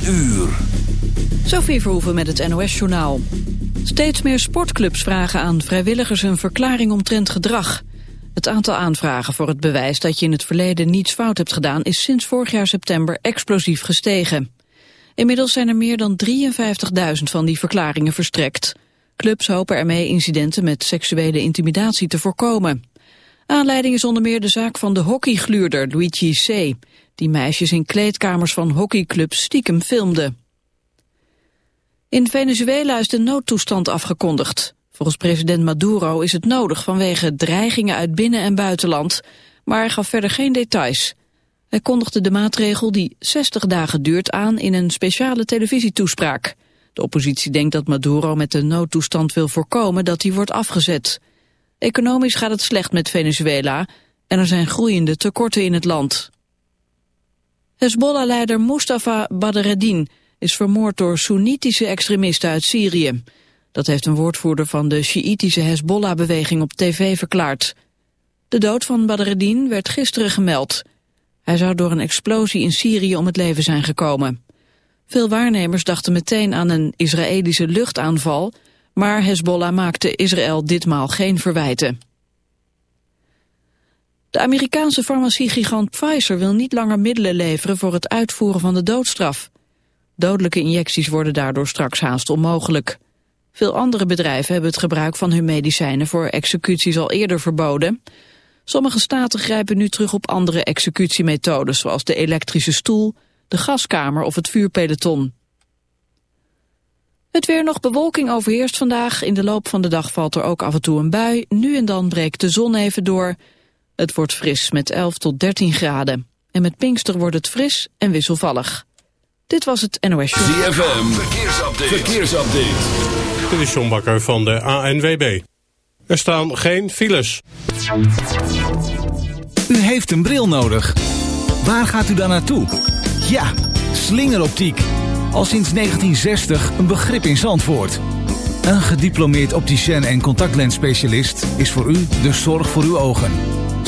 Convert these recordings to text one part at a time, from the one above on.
uur. Sophie Verhoeven met het NOS-journaal. Steeds meer sportclubs vragen aan vrijwilligers een verklaring omtrent gedrag. Het aantal aanvragen voor het bewijs dat je in het verleden niets fout hebt gedaan... is sinds vorig jaar september explosief gestegen. Inmiddels zijn er meer dan 53.000 van die verklaringen verstrekt. Clubs hopen ermee incidenten met seksuele intimidatie te voorkomen. Aanleiding is onder meer de zaak van de hockeygluurder Luigi C., die meisjes in kleedkamers van hockeyclubs stiekem filmde. In Venezuela is de noodtoestand afgekondigd. Volgens president Maduro is het nodig vanwege dreigingen uit binnen- en buitenland, maar hij gaf verder geen details. Hij kondigde de maatregel die 60 dagen duurt aan in een speciale televisietoespraak. De oppositie denkt dat Maduro met de noodtoestand wil voorkomen dat die wordt afgezet. Economisch gaat het slecht met Venezuela en er zijn groeiende tekorten in het land. Hezbollah-leider Mustafa Badreddin is vermoord door Soenitische extremisten uit Syrië. Dat heeft een woordvoerder van de Sjiïtische Hezbollah-beweging op tv verklaard. De dood van Badreddin werd gisteren gemeld. Hij zou door een explosie in Syrië om het leven zijn gekomen. Veel waarnemers dachten meteen aan een Israëlische luchtaanval... maar Hezbollah maakte Israël ditmaal geen verwijten. De Amerikaanse farmaciegigant Pfizer wil niet langer middelen leveren... voor het uitvoeren van de doodstraf. Dodelijke injecties worden daardoor straks haast onmogelijk. Veel andere bedrijven hebben het gebruik van hun medicijnen voor executies al eerder verboden. Sommige staten grijpen nu terug op andere executiemethodes, zoals de elektrische stoel, de gaskamer of het vuurpeloton. Het weer nog bewolking overheerst vandaag. In de loop van de dag valt er ook af en toe een bui. Nu en dan breekt de zon even door. Het wordt fris met 11 tot 13 graden. En met Pinkster wordt het fris en wisselvallig. Dit was het NOS Show. ZFM, verkeersupdate. verkeersupdate. Dit is John Bakker van de ANWB. Er staan geen files. U heeft een bril nodig. Waar gaat u dan naartoe? Ja, slingeroptiek. Al sinds 1960 een begrip in Zandvoort. Een gediplomeerd opticien en contactlensspecialist is voor u de zorg voor uw ogen.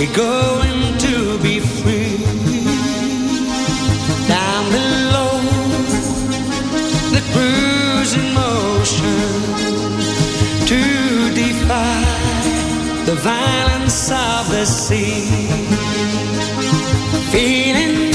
We're going to be free. Down below, the cruising motion to defy the violence of the sea. Feeling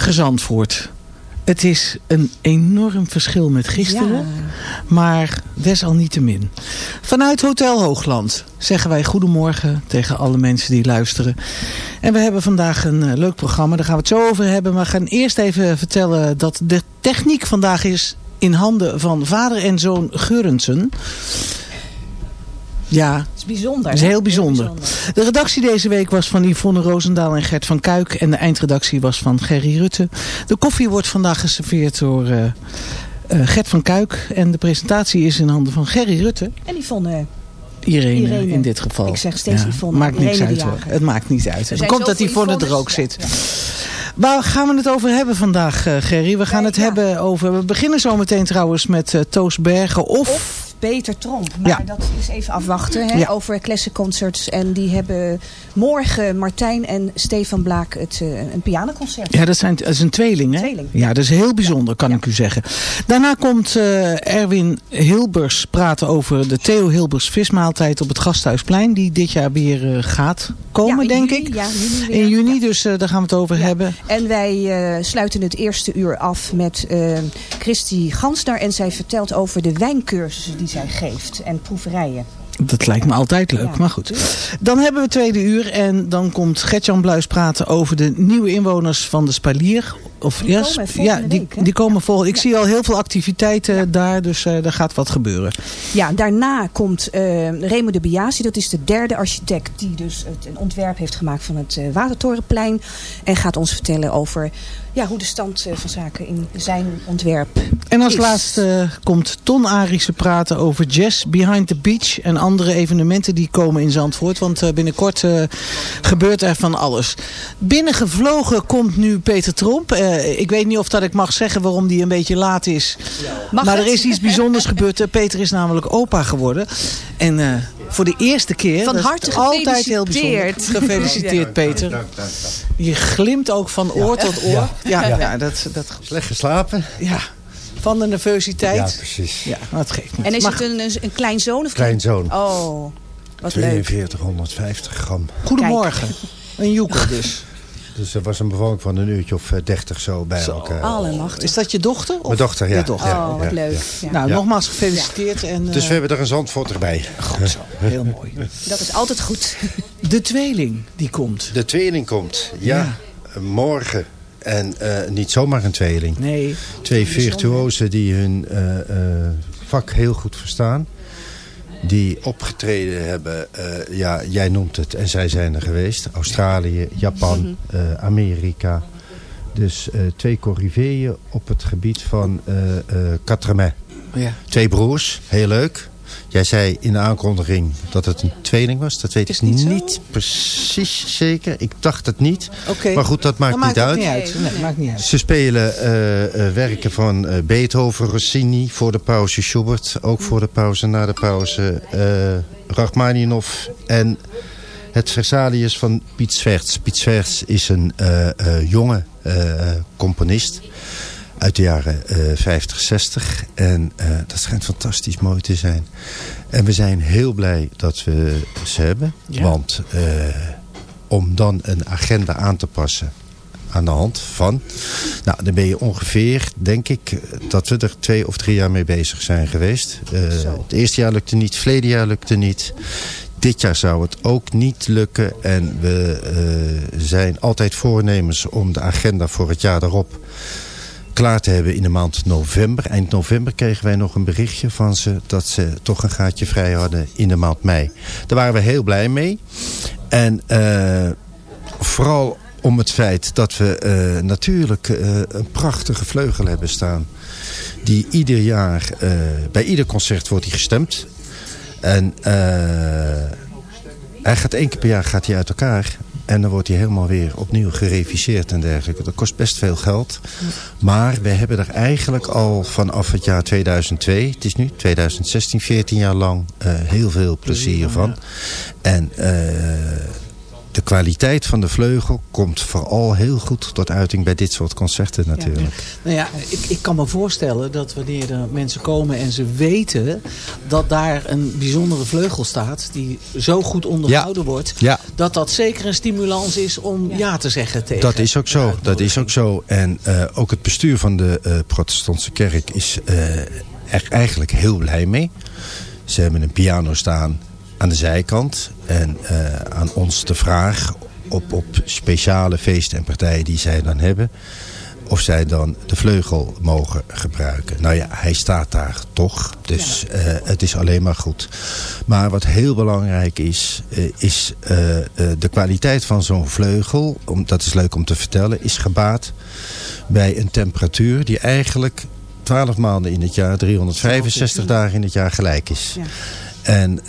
Goedemorgen Zandvoort. Het is een enorm verschil met gisteren. Maar desalniettemin. Vanuit Hotel Hoogland zeggen wij goedemorgen tegen alle mensen die luisteren. En we hebben vandaag een eh, leuk programma. Daar gaan we het zo over hebben. Maar we gaan eerst even vertellen dat de techniek vandaag is in handen van vader en zoon Geurensen. Ja, Het is bijzonder. dat is heel bijzonder. De redactie deze week was van Yvonne Roosendaal en Gert van Kuik. En de eindredactie was van Gerry Rutte. De koffie wordt vandaag geserveerd door eh, eh, Gert van Kuik. En de presentatie is in handen van Gerry Rutte. En. Irene, Irene. in dit geval. Ik zeg steeds Yvonne, Maakt niks uit hoor. Het maakt niet uit. Het komt dat Yvonne er ook zit. ja. Waar gaan we het over hebben vandaag, eh, Gerry? We gaan het ja. hebben over... We beginnen zo meteen trouwens met eh, Toos Bergen of... Of Peter Tromp. Maar Ja. dat is even afwachten hè, Ja. over Classic Concerts. En die hebben morgen Martijn en Stefan Blaak het, eh, een pianoconcert. Ja, dat, zijn, dat is een tweeling, hè? Tweeling. Ja, dat is heel bijzonder, kan ik u zeggen. Daarna komt eh, Erwin Hilbers praten over de Theo Hilbers vismaaltijd op het Gasthuisplein. Die dit jaar weer eh, gaat komen, denk juni, ik. ja, juni in juni, dus daar gaan we het over hebben. En wij sluiten het eerste uur af met Christy Gansner. En zij vertelt over de wijncursussen die zij geeft. En proeverijen. Dat lijkt me altijd leuk, Ja, maar goed. Dan hebben we het tweede uur en dan komt Gertjan Bluis praten over de nieuwe inwoners van de Spalier. Of, Die ja, komen die, week, die komen volgende. Ik zie al heel veel activiteiten daar, dus eh daar gaat wat gebeuren. Ja, daarna komt eh Remo de Biasi. Dat is de derde architect die dus het, een ontwerp heeft gemaakt van het eh, Watertorenplein. En gaat ons vertellen over ja, hoe de stand van zaken in zijn ontwerp En als is. laatste komt Ton Arissen praten over Jazz Behind the Beach. En andere evenementen die komen in Zandvoort. Want binnenkort gebeurt er van alles. Binnengevlogen komt nu Peter Tromp. Eh, ik weet niet of dat ik mag zeggen waarom die een beetje laat is. Mag maar het? er is iets bijzonders gebeurd. Eh, Peter is namelijk opa geworden. En eh, voor de eerste keer. Van dat harte altijd heel bijzonder. gefeliciteerd. Gefeliciteerd Peter. Je glimt ook van oor tot oor. Ja, ja. dat, dat, Slecht geslapen? ja. Van de nervositeit. Ja, precies. Ja, het geeft niet. En is het een, een, een klein of Kleinzoon. Oh, wat leuk. 4250 gram. Goedemorgen. Een joekel dus. Dus er was een bevolking van een uurtje of eh, 30 zo bij elkaar. Allemachtig. Is dat je dochter? Of Mijn dochter, ja. Je dochter. Ja, Oh, wat ja, leuk. ja. Nou, Ja. nogmaals gefeliciteerd. En, Dus eh, we hebben er een zandvoort erbij. Goed zo, heel mooi. Dat is altijd goed. De tweeling die komt. De tweeling komt, ja. Ja. eh, Morgen. En eh, niet zomaar een tweeling. Nee. Twee virtuozen die hun eh, eh, vak heel goed verstaan. Die opgetreden hebben, eh, ja, jij noemt het, en zij zijn er geweest. Australië, Japan, eh, Amerika. Dus eh, twee corriveeën op het gebied van quatre-mains. Ja. Twee broers, heel leuk. Jij zei in de aankondiging dat het een tweeling was. Dat weet ik niet precies zeker. Ik dacht het niet. Maar goed, dat maakt Dat niet ook uit. niet uit. Nee, maakt niet uit. Ze spelen eh, eh, werken van eh, Beethoven, Rossini, voor de pauze Schubert. Ook voor de pauze, na de pauze eh Rachmaninoff. En het Versalius van Piet Sverts. Piet Sverts is een jonge componist uit de jaren eh 50, 60. En eh, dat schijnt fantastisch mooi te zijn. En we zijn heel blij dat we ze hebben. Ja. Want eh, om dan een agenda aan te passen aan de hand van... Nou, dan ben je ongeveer, denk ik, dat we er twee of drie jaar mee bezig zijn geweest. Eh, het eerste jaar lukte niet, het verleden jaar lukte niet. Dit jaar zou het ook niet lukken. En we zijn altijd voornemens om de agenda voor het jaar daarop klaar te hebben in de maand november. Eind november kregen wij nog een berichtje van ze dat ze toch een gaatje vrij hadden in de maand mei. Daar waren we heel blij mee. En eh, vooral om het feit dat we eh, natuurlijk eh, een prachtige vleugel hebben staan. Die ieder jaar, bij ieder concert wordt die gestemd. En hij gaat één keer per jaar gaat hij uit elkaar. En dan wordt hij helemaal weer opnieuw gereviseerd en dergelijke. Dat kost best veel geld. Maar we hebben er eigenlijk al vanaf het jaar 2002, het is nu 2016, 14 jaar lang, eh, heel veel plezier van. En eh, de kwaliteit van de vleugel komt vooral heel goed tot uiting bij dit soort concerten natuurlijk. Nou ja, ik, ik kan me voorstellen dat wanneer er mensen komen en ze weten dat daar een bijzondere vleugel staat die zo goed onderhouden wordt, Ja. dat dat zeker een stimulans is om ja, te zeggen tegen. Dat is ook zo. Dat is ook zo. En eh, ook het bestuur van de eh, protestantse kerk is eh, er eigenlijk heel blij mee. Ze hebben een piano staan aan de zijkant. En eh, aan ons de vraag op, op speciale feesten en partijen die zij dan hebben... of zij dan de vleugel mogen gebruiken. Nou ja, hij staat daar toch. Dus eh, het is alleen maar goed. Maar wat heel belangrijk is, eh, is de kwaliteit van zo'n vleugel. Om, dat is leuk om te vertellen, is gebaat bij een temperatuur die eigenlijk 12 maanden in het jaar, 365 dagen in het jaar gelijk is. Ja. En eh,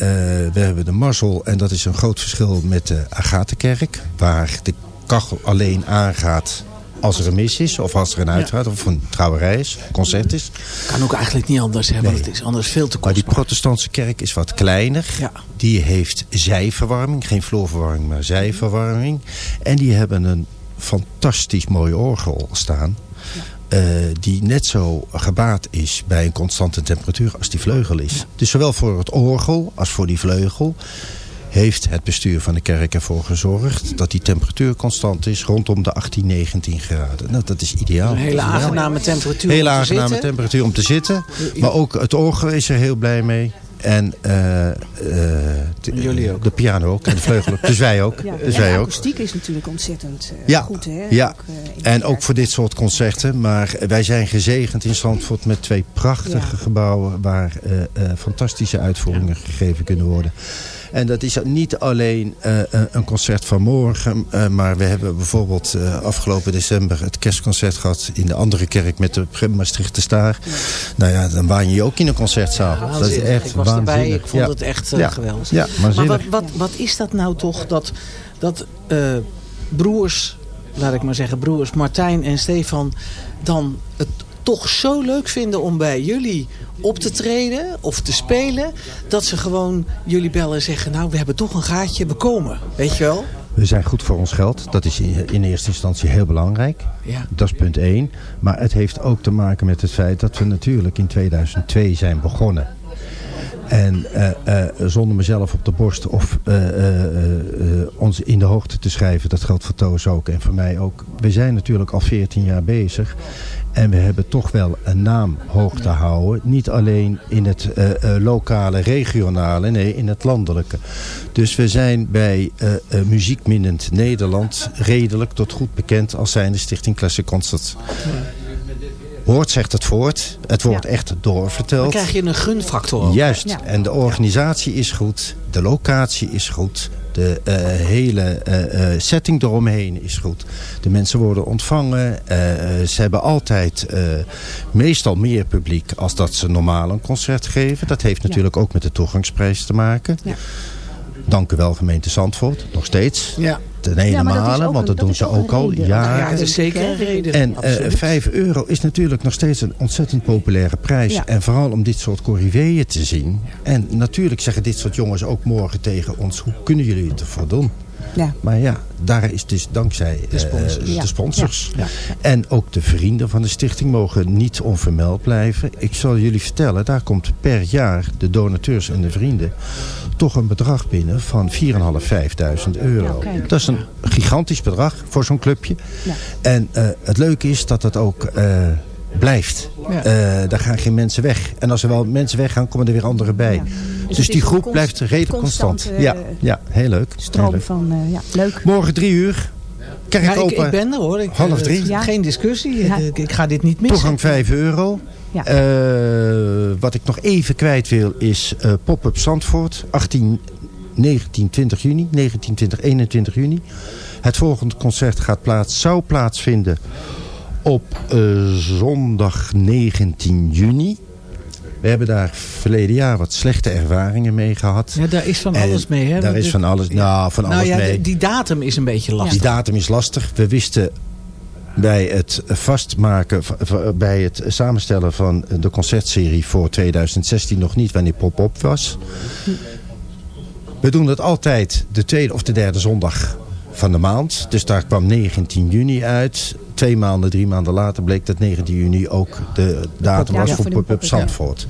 we hebben de mazzel, en dat is een groot verschil met de Agatenkerk, waar de kachel alleen aangaat als er een mis is, of als er een uitvaart, of een trouwerij is, een concert is. Kan ook eigenlijk niet anders, hè, want het is anders veel te Maar die protestantse kerk is wat kleiner. Ja. Die heeft zijverwarming, geen vloerverwarming, maar zijverwarming. En die hebben een fantastisch mooi orgel staan. Eh, die net zo gebaat is bij een constante temperatuur als die vleugel is. Dus zowel voor het orgel als voor die vleugel heeft het bestuur van de kerk ervoor gezorgd dat die temperatuur constant is rondom de 18, 19 graden. Nou, dat is ideaal. Een hele ideaal. aangename temperatuur Hele om te aangename zitten. temperatuur om te zitten. Maar ook het orgel is er heel blij mee. En eh, eh, de, Jullie ook. de piano ook. En de vleugel ook. Dus wij ook. Ja. Dus en de wij ook. akoestiek is natuurlijk ontzettend eh, Ja, goed. Hè? ja. Ook, eh, en ook voor dit soort concerten. Maar wij zijn gezegend in Zandvoort met twee prachtige Ja. gebouwen... waar eh, eh, fantastische uitvoeringen gegeven kunnen worden. En dat is niet alleen eh, een concert van morgen. eh, maar we hebben bijvoorbeeld eh, afgelopen december het kerstconcert gehad... in de andere kerk met de Maastrichter Staar. Nou ja, dan waan je ook in een concertzaal. dat is echt Ik was erbij. Waanzinnig, Ik vond ja. het echt eh, Ja. geweldig. Ja, maar wat, wat, wat is dat nou toch dat, dat eh, broers, laat ik maar zeggen, broers Martijn en Stefan dan het toch zo leuk vinden om bij jullie op te treden of te spelen, dat ze gewoon jullie bellen en zeggen, nou we hebben toch een gaatje, we komen. Weet je wel? We zijn goed voor ons geld. Dat is in in eerste instantie heel belangrijk. Ja. Dat is punt 1. Maar het heeft ook te maken met het feit dat we natuurlijk in 2002 zijn begonnen. En eh, eh, zonder mezelf op de borst of eh, ons in de hoogte te schrijven, dat geldt voor Toos ook en voor mij ook. We zijn natuurlijk al 14 jaar bezig. En we hebben toch wel een naam hoog te houden. Niet alleen in het eh, eh, lokale, regionale, nee, in het landelijke. Dus we zijn bij eh eh, Muziekminnend Nederland redelijk tot goed bekend als zijnde Stichting Classic Concerts. Woord zegt het voort. Het wordt echt doorverteld. Dan krijg je een gunfactor. Juist. Ja. En de organisatie is goed. De locatie is goed. De eh, hele eh, eh, setting eromheen is goed. De mensen worden ontvangen. Ze hebben altijd meestal meer publiek als dat ze normaal een concert geven. Dat heeft natuurlijk ook met de toegangsprijs te maken. Ja. Dank u wel gemeente Zandvoort. Nog steeds. Ja. Ten ene Ja, dat malen, want dat dat doen ze ook al reden. jaren. Ja, het is zeker een reden. En eh, Absoluut. 5 euro is natuurlijk nog steeds een ontzettend populaire prijs. Ja. En vooral om dit soort corriveeën te zien. En natuurlijk zeggen dit soort jongens ook morgen tegen ons... hoe kunnen jullie het ervoor doen? Ja. Maar ja, daar is dus dankzij de sponsors. de sponsors. Ja. En ook de vrienden van de stichting mogen niet onvermeld blijven. Ik zal jullie vertellen, daar komt per jaar de donateurs en de vrienden... toch een bedrag binnen van 4.500, 5.000 euro. Dat is een gigantisch bedrag voor zo'n clubje. Ja. En eh, het leuke is dat het ook eh, blijft. Ja. Eh, daar gaan geen mensen weg. En als er wel mensen weggaan, komen er weer anderen bij. Ja. Dus, is die groep blijft redelijk constant. constante, ja, eh, ja, heel leuk. Heel Stroom leuk. van, eh, ja, leuk. Morgen drie uur. Kerk Ja, ik, open. ik ben er hoor. Ik, Half eh, drie. Ja. Geen discussie. Ja. Ik, ik ga dit niet missen. Toegang 5 euro. Ja. Eh, wat ik nog even kwijt wil is eh, Pop-up Zandvoort. 18, 19, 20 juni. 19, 20, 21 juni. Het volgende concert gaat plaats, zou plaatsvinden op eh, zondag 19 juni. We hebben daar verleden jaar wat slechte ervaringen mee gehad. Ja, daar is van En alles mee. Hè? Daar is van alles, nou, van nou alles ja, mee. die- datum is een beetje lastig. Die datum is lastig. We wisten bij het vastmaken, bij het samenstellen van de concertserie voor 2016 nog niet wanneer pop-up was. We doen dat altijd de tweede of de derde zondag van de maand. Dus daar kwam 19 juni uit. Twee maanden, drie maanden later bleek dat 19 juni ook de datum was voor ja. Zandvoort.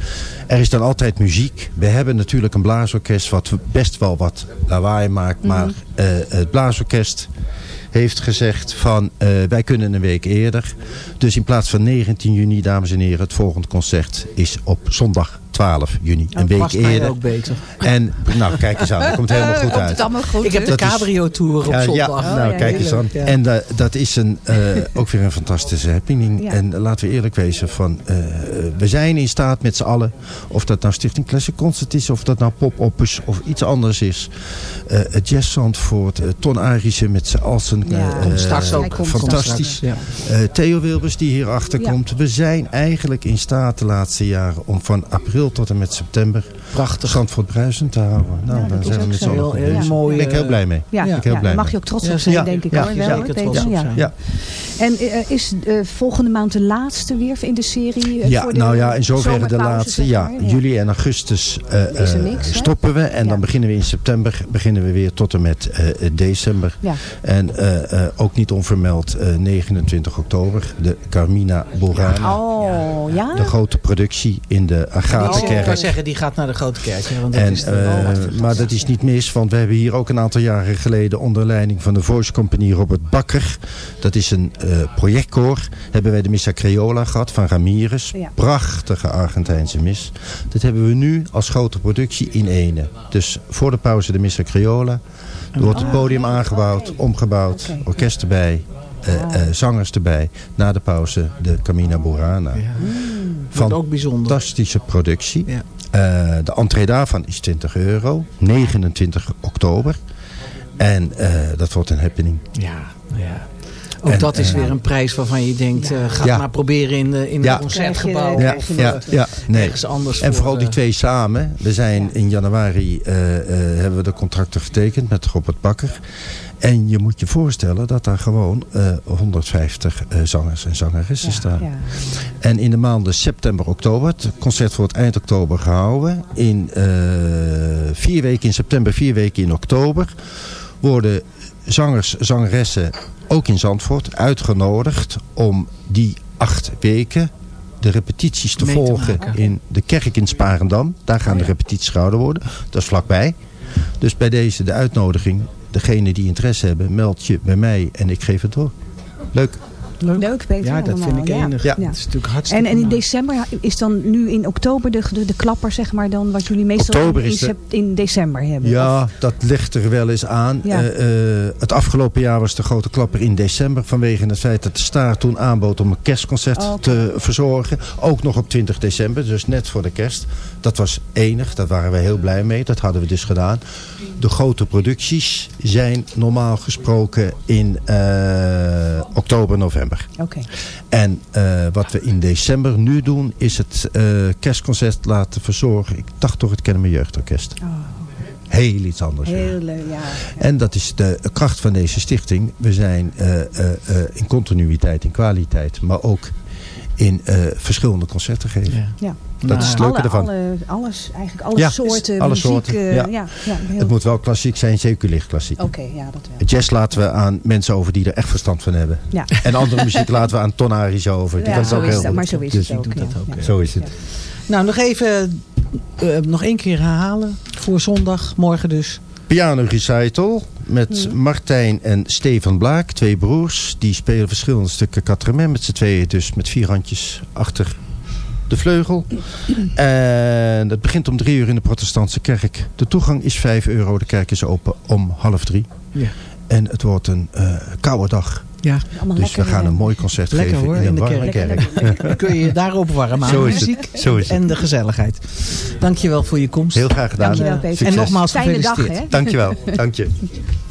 Er is dan altijd muziek. We hebben natuurlijk een blaasorkest wat best wel wat lawaai maakt. Maar eh, het blaasorkest heeft gezegd van eh, wij kunnen een week eerder. Dus in plaats van 19 juni, dames en heren, het volgende concert is op zondag 12 juni. Een Dat week past eerder. ook beter. En nou, kijk eens aan, dat komt helemaal goed Komt uit. het allemaal goed? Ik heb de Dat is- cabrio tour op ja, zondag. nou ja, kijk eens aan. En da- dat is een, eh, ook weer een fantastische happening. Ja. En laten we eerlijk wezen, van, eh, we zijn in staat met z'n allen, of dat nou Stichting Classic Concert is, of dat nou Pop-Up is, of iets anders is. eh het Jazz Zandvoort, eh, Ton Arissen met z'n al zijn... Ja. eh, Komt straks ook. Fantastisch. Ja. Eh, Theo Wilbers die hierachter Ja. komt. We zijn eigenlijk in staat de laatste jaren om van april tot en met september Prachtig. Zandvoort bruisend te houden. Nou, Ja, daar is zijn we met z'n zo. allen Heel, mooi. Ben ik heel eh, blij mee. Ja, Ben ik heel ja, blij mag je ook trots op zijn, ja, denk ik ja, hoor. ja, Wel, zeker Peter? trots op ja. zijn. Ja. En eh, is eh, volgende maand de laatste weer in de serie? Ja, voor de nou ja, in zoverre de laatste. Ja, juli en augustus eh, Is er eh, stoppen we. En Ja. dan beginnen we in september beginnen we weer tot en met december. Ja. En eh, eh, ook niet onvermeld eh, 29 oktober. De Carmina Burana. Oh, ja? De grote productie in de Die, ik kan zeggen, die gaat naar de grote kerk. hè, Want dat En, is eh, maar dat is niet mis, want we hebben hier ook een aantal jaren geleden onder leiding van de Voice Company Robert Bakker. Dat is een eh, projectkoor. Hebben wij de Missa Creola gehad van Ramirez. Ja. Prachtige Argentijnse mis. Dat hebben we nu als grote productie in ene. Dus voor de pauze de Missa Creola. Er wordt het podium aangebouwd, omgebouwd, orkest erbij. eh, eh, zangers erbij. Na de pauze de Camina Burana. wordt ook bijzonder. Fantastische productie. Ja. Eh, de entree daarvan is 20 euro. 29 oktober. En eh, dat wordt een happening. Ja, ja. Ook En, dat is eh, weer een prijs waarvan je denkt, eh, ga Ja. het maar proberen in, de, in Ja. het concertgebouw. Ja, of ja, ja, nee. ergens anders En voor, vooral die twee samen. We zijn in januari eh, eh, hebben we de contracten getekend met Robert Bakker. En je moet je voorstellen dat daar gewoon eh, 150 eh, zangers en zangeressen staan. Ja. En in de maanden september, oktober, het concert wordt eind oktober gehouden. In eh, vier weken in september, vier weken in oktober worden zangers, zangeressen, ook in Zandvoort, uitgenodigd om die acht weken de repetities te volgen in de kerk in Sparendam. Daar gaan de repetities gehouden worden. Dat is vlakbij. Dus bij deze de uitnodiging, degene die interesse hebben, meld je bij mij en ik geef het door. Leuk. Leuk, Peter. Ja, dat vind ik enig. Ja. Dat is natuurlijk hartstikke En, en in december is dan nu in oktober de, de, de klapper, zeg maar, dan wat jullie meestal Oktober in, de- in december hebben. Ja, Of- dat ligt er wel eens aan. Ja. Eh, eh, het afgelopen jaar was de grote klapper in december. Vanwege het feit dat de Staar toen aanbood om een kerstconcert Oh, te verzorgen. Ook nog op 20 december, dus net voor de kerst. Dat was enig, daar waren we heel blij mee. Dat hadden we dus gedaan. De grote producties zijn normaal gesproken in eh, oktober, november. Oké. En eh, wat we in december nu doen, is het eh, kerstconcert laten verzorgen. Ik dacht toch het Kennemer Jeugdorkest. Oh, Heel iets anders. heel leuk, ja. En dat is de kracht van deze stichting. We zijn eh, in continuïteit, in kwaliteit, maar ook in verschillende concerten geven. Ja. ja. Dat is het leuke alle, ervan. Alle, alles, eigenlijk alle Ja, soorten alle muziek. soorten, eh, ja. ja. Heel- Het moet wel klassiek zijn, seculier klassiek. Oké, ja, dat wel. Jazz laten we aan mensen over die er echt verstand van hebben. Ja. En andere muziek laten we aan tonaris over. Die Ja, zo ook is heel dat, maar zo goed. is Dus het ook. doet dat ja. ook, Ja. Zo is het. Nou, nog even, eh, nog één keer herhalen voor zondag, morgen dus. Piano recital met. Martijn en Stefan Blaak, twee broers. Die spelen verschillende stukken Quatre-Mains met z'n tweeën. Dus met vier handjes achter de vleugel. En het begint om drie uur in de protestantse kerk. De toegang is vijf euro. De kerk is open om half drie. Ja. En het wordt een eh, koude dag. Ja, Allemaal Dus lekker, we gaan een mooi concert Lekker geven hoor, in een de warme kerk. kerk. dan kun je je daarop warm aan. Zo de is het. muziek Zo is het. en de gezelligheid. Dankjewel voor je komst. Heel graag gedaan. Dankjewel, En, Peter. Succes. en nogmaals Fijne dag, gefeliciteerd. hè? Dankjewel. Dank je.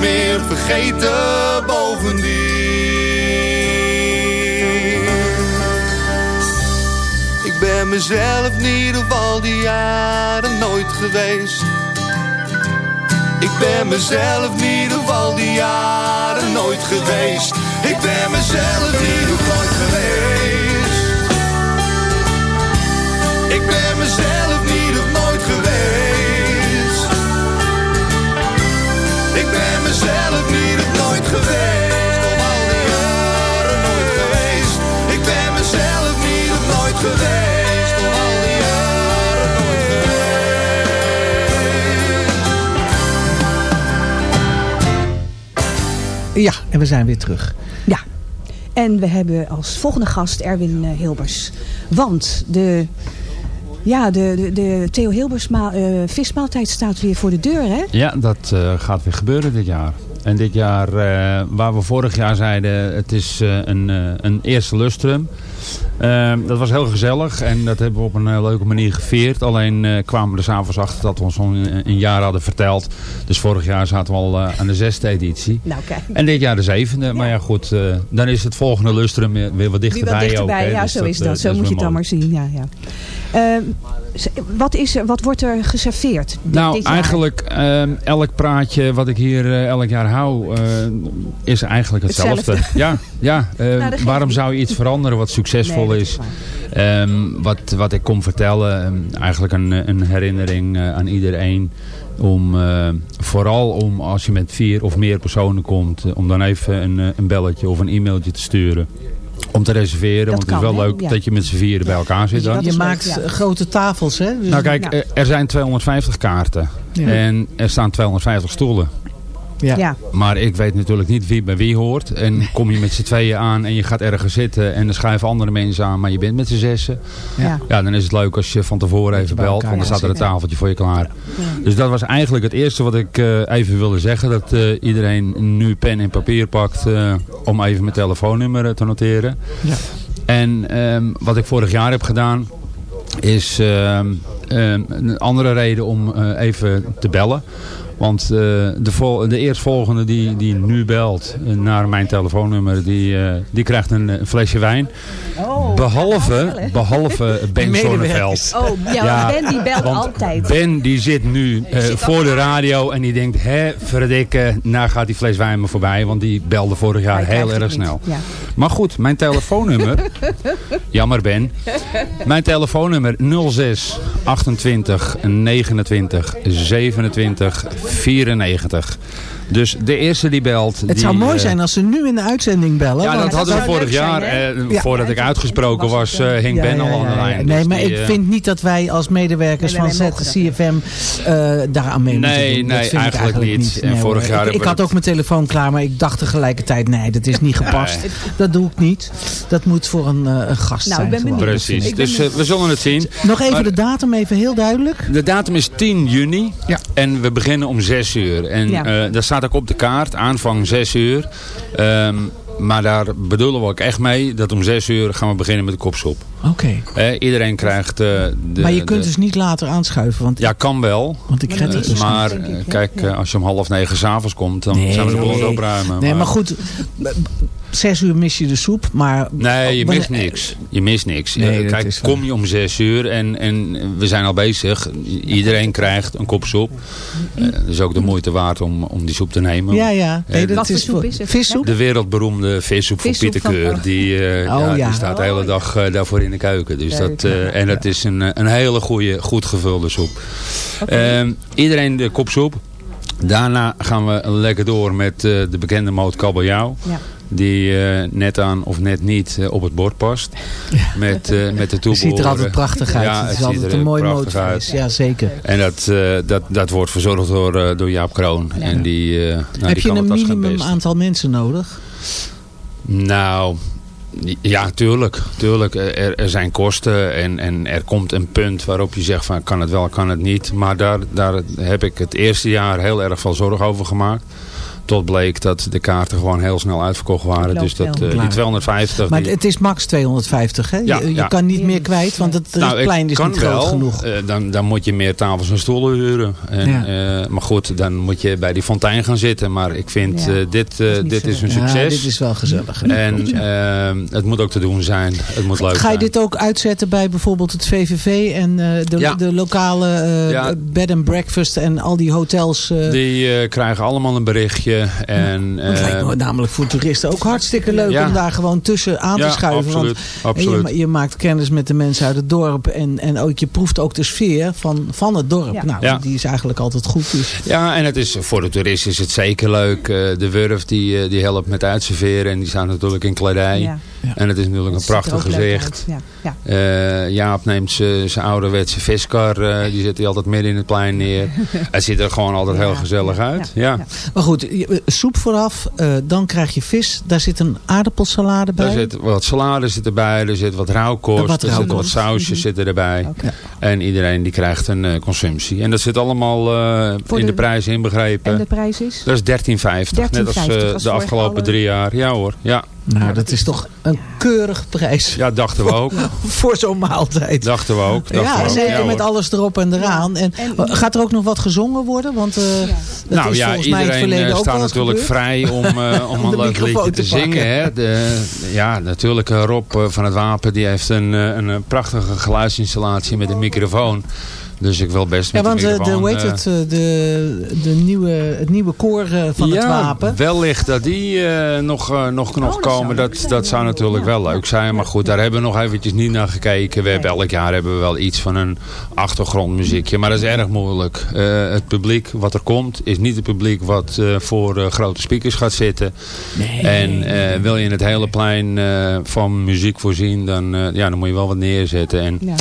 meer vergeten. Bovendien. Ik ben mezelf in ieder geval die jaren nooit geweest. Ik ben mezelf in ieder geval die jaren nooit geweest. Ik ben mezelf geval nooit geweest. Ik ben mezelf geval nooit geweest. Ik ben geval nooit geweest. Al al die jaren nooit geweest. Ik ben mezelf geval nooit geweest. Al al die jaren nooit geweest. Ja, en we zijn weer terug. Ja. En we hebben als volgende gast Erwin eh, Hilbers. Want de, ja, de, de, de Theo Hilbers eh, vismaaltijd staat weer voor de deur, hè? Ja, dat eh, gaat weer gebeuren dit jaar. En dit jaar, eh, waar we vorig jaar zeiden, het is eh, een, eh, een eerste lustrum. Eh, dat was heel gezellig en dat hebben we op een leuke manier gevierd. Alleen kwamen we er s'avonds achter dat we ons al een, een jaar hadden verteld. Dus vorig jaar zaten we al aan de zesde editie. Nou. En dit jaar de zevende. Maar ja goed, dan is het volgende lustrum weer weer wat dichterbij wat dichterbij, ook. hè. ja, Dus zo is dat. Zo moet je het dan maar zien, ja. ja. Eh, z- wat, is er, wat wordt er geserveerd Nou, dit jaar? eigenlijk ehm, elk praatje wat ik hier eh, elk jaar hou, eh, is eigenlijk hetzelfde. Hetzelfde. Ja, ja eh, Nou, waarom zou je iets veranderen wat succesvol Nee, is? Ehm, wat, wat ik kom vertellen, ehm, eigenlijk een, een herinnering eh, aan iedereen. Om, vooral om als je met vier of meer personen komt, om dan even een, een belletje of een e-mailtje te sturen. Om te reserveren, Dat want het is wel hè? leuk Ja. dat je met z'n vieren bij elkaar zit dan. je maakt ja. grote tafels, hè? Dus- Nou kijk, Ja. er zijn 250 kaarten. Ja. En er staan 250 stoelen. Ja. Ja. Maar ik weet natuurlijk niet wie bij wie hoort. En kom je met z'n tweeën aan en je gaat ergens zitten en er schuiven andere mensen aan, maar je bent met z'n zessen. Ja. Ja, dan is het leuk als je van tevoren even belt, want dan staat er een tafeltje voor je klaar. Dus dat was eigenlijk het eerste wat ik eh, even wilde zeggen. Dat eh, iedereen nu pen en papier pakt eh, om even mijn telefoonnummer te noteren. Ja. En ehm, wat ik vorig jaar heb gedaan, is ehm, ehm, een andere reden om eh, even te bellen. Want eh, de, vol de eerstvolgende die, die nu belt eh, naar mijn telefoonnummer, die, eh, die krijgt een, flesje wijn. Oh, behalve, behalve Ben. Zonneveld. Oh, ja, Ben die belt altijd. Ben die zit nu voor de radio en die denkt, hè verdikke, nou gaat die fles wijn me voorbij. Want die belde vorig jaar Hij heel erg snel. Ja. Maar goed, mijn telefoonnummer. jammer Ben. Mijn telefoonnummer 06 28 29 27 94. Dus de eerste die belt. Het zou mooi eh, zijn als ze nu in de uitzending bellen. Ja, want- dat hadden we vorig zijn, jaar. eh, Ja. Voordat ik uitgesproken was, eh, hing Ja, Ben ja, al aan de lijn. Nee, Dus maar die, ik eh, vind niet dat wij als medewerkers Nee, van ZCFM uh, daaraan mee moeten Nee, doen. Dat nee, vind ik eigenlijk niet. En Nee, vorig jaar ik, had ook mijn telefoon klaar, maar ik dacht tegelijkertijd, nee, dat is niet gepast. Dat doe ik niet. Dat moet voor een, eh, een gast Nou, zijn. ik ben benieuwd. Precies. Ik Dus eh, we zullen het zien. Nog even Maar- de datum, even heel duidelijk. De datum is 10 juni. Ja. En we beginnen om 6 uur. En Ja. eh, daar staat ook op de kaart, aanvang 6 uur. Ehm, maar daar bedoelen we ook echt mee dat om 6 uur gaan we beginnen met de kopsoep. Oké. Eh, iedereen krijgt eh, de... Maar je kunt de- dus niet later aanschuiven, want, Ja, kan wel. want ik red het dus maar niet. eh, kijk, eh, als je om half negen s'avonds komt, dan Nee. zijn we de boel het opruimen. Nee, maar goed, zes uur mis je de soep, maar... Nee, je mist Wanneer- niks. Je mist niks. Nee, Eh, dat Kijk, kom je om zes uur en, en we zijn al bezig. Iedereen krijgt een kop soep. Eh, Het is ook de moeite waard om, om die soep te nemen. Ja, ja. Nee, Eh, dat Wat voor is soep voor- is het? Vissoep? De wereldberoemde vissoep van Vissoep Pieter van- Keur. oh. Die, eh, Oh, ja, ja. die staat de hele dag eh, daarvoor in de keuken. Dus dat, eh, en dat is een, een hele goede, goed gevulde soep. Ehm, iedereen de kop soep. Daarna gaan we lekker door met eh, de bekende moot kabeljauw. Ja. Die eh, net aan of net niet eh, op het bord past. Met, eh, met de Het toebehoren. ziet er altijd prachtig uit. Ja, het het is altijd een mooi motorfeest. Ja, zeker. En dat, dat, dat wordt verzorgd door, door Jaap Kroon. En die, nou, Heb die je een het minimum aantal mensen nodig? Nou, Ja, tuurlijk. tuurlijk. Er, er zijn kosten en, en er komt een punt waarop je zegt van kan het wel, kan het niet. Maar daar, daar heb ik het eerste jaar heel erg veel zorg over gemaakt. Tot bleek dat de kaarten gewoon heel snel uitverkocht waren. Dus dat, eh, die 250... Maar die- het is max 250, hè? Ja, je je ja. kan niet meer kwijt, want het, Nou, ik plein is niet groot wel. genoeg. Eh, dan, dan moet je meer tafels en stoelen huren. En, Ja. eh, maar goed, dan moet je bij die fontein gaan zitten. Maar ik vind Ja. dit, dit is een Ja, succes. dit is wel gezellig. En eh, het moet ook te doen zijn. Het moet leuk Ga je zijn. dit ook uitzetten bij bijvoorbeeld het VVV en de, Ja. de lokale Ja. bed and breakfast en al die hotels? Die krijgen allemaal een berichtje. En, dat lijkt eh, me namelijk voor toeristen ook hartstikke leuk Ja. om daar gewoon tussen aan te schuiven. absoluut, want eh, absoluut. Je, je maakt kennis met de mensen uit het dorp en, en ook, je proeft ook de sfeer van, van het dorp. Ja. Nou, Ja. die is eigenlijk altijd goed. Dus. Ja, en het is, voor de toerist is het zeker leuk. Eh, de Wurf die, eh, die helpt met uitserveren. En die staan natuurlijk in kledij. Ja. En het is natuurlijk een prachtig gezicht. Ja. Ja. Eh, Jaap neemt zijn ouderwetse viskar. eh, die zet hij altijd midden in het plein neer. het ziet er gewoon altijd heel gezellig uit. Ja. Maar goed, eh, soep vooraf, dan krijg je vis. Daar zit een aardappelsalade bij. Daar zit wat salade zit erbij, er zit wat rauwkost, Wat er zitten wat sausjes zitten erbij. En iedereen die krijgt een consumptie. En dat zit allemaal in de, de- prijs inbegrepen. En de prijs is? Dat is 13,50. Net als 13,50 als de afgelopen alle- drie jaar. Ja hoor, ja. Nou, dat is toch een keurig prijs. Ja, dachten we ook. Voor zo'n maaltijd. Dachten we ook. dachten Ja, we ook. zeker Ja, met alles erop en eraan. En, gaat er ook nog wat gezongen worden? Want eh dat Nou is ja, volgens mij in het iedereen verleden eh, staat natuurlijk gebeurd. vrij om, eh, om een leuk microfoon liedje te, te zingen. pakken. Hè. De, ja, natuurlijk Rob van het Wapen die heeft een, eh, een, prachtige geluidsinstallatie met een microfoon. Dus ik wil best Ja, met want de eh, de, microfoon... hoe heet eh, het, eh, de, de nieuwe, het nieuwe koor van ja, het wapen. wellicht dat die eh, nog, eh, nog, nog komen. Dat, dat zou natuurlijk wel leuk zijn. Maar goed, daar hebben we nog eventjes niet naar gekeken. We hebben elk jaar hebben we wel iets van een achtergrondmuziekje. Maar dat is erg moeilijk. Eh, het publiek wat er komt is niet het publiek wat eh, voor grote speakers gaat zitten. En eh, wil je het hele plein eh, van muziek voorzien, dan, ja, dan moet je wel wat neerzetten. En Ja.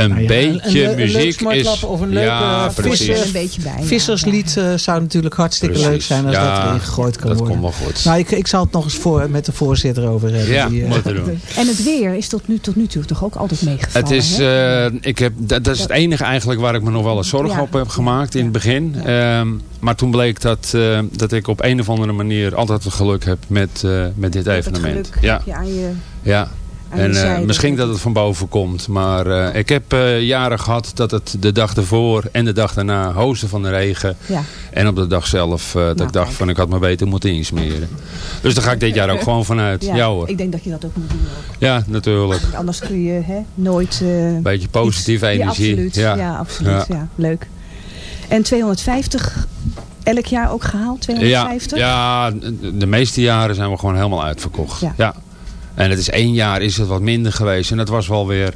Een Nou ja, beetje een, een, een leuk muziek is... of een leuke ja, vis- precies. er een beetje bij. ja. Visserslied eh, zou natuurlijk hartstikke Precies. leuk zijn als Ja, dat erin gegooid kan dat worden. komt wel goed. Nou, ik, ik zal het nog eens voor, met de voorzitter over hebben. Ja, die, eh, moet er doen. En het weer is tot nu, tot nu toe toch ook altijd meegevallen? Het is, hè? eh, ik heb, dat, dat is het enige eigenlijk waar ik me nog wel eens zorgen Ja. op heb gemaakt in het begin. Ehm, maar toen bleek dat, eh, dat ik op een of andere manier altijd het geluk heb met, eh, met dit Het evenement. geluk Ja, heb je aan je... ja. En eh, misschien dat het van boven komt. Maar eh, ik heb eh, jaren gehad dat het de dag ervoor en de dag daarna hoosde van de regen. Ja. En op de dag zelf dat Nou, ik dacht van ik had me beter moeten insmeren. Dus daar ga ik dit jaar ook gewoon vanuit. Ja, hoor. Ik denk dat je dat ook moet doen. Ook. Ja, natuurlijk. Anders kun je hè, nooit... eh, Beetje positieve iets- energie. Ja, absoluut. Ja. Ja, absoluut. Ja. Leuk. En 250 elk jaar ook gehaald? 250? Ja, ja, de meeste jaren zijn we gewoon helemaal uitverkocht. Ja. En het is één jaar is het wat minder geweest. En dat was wel weer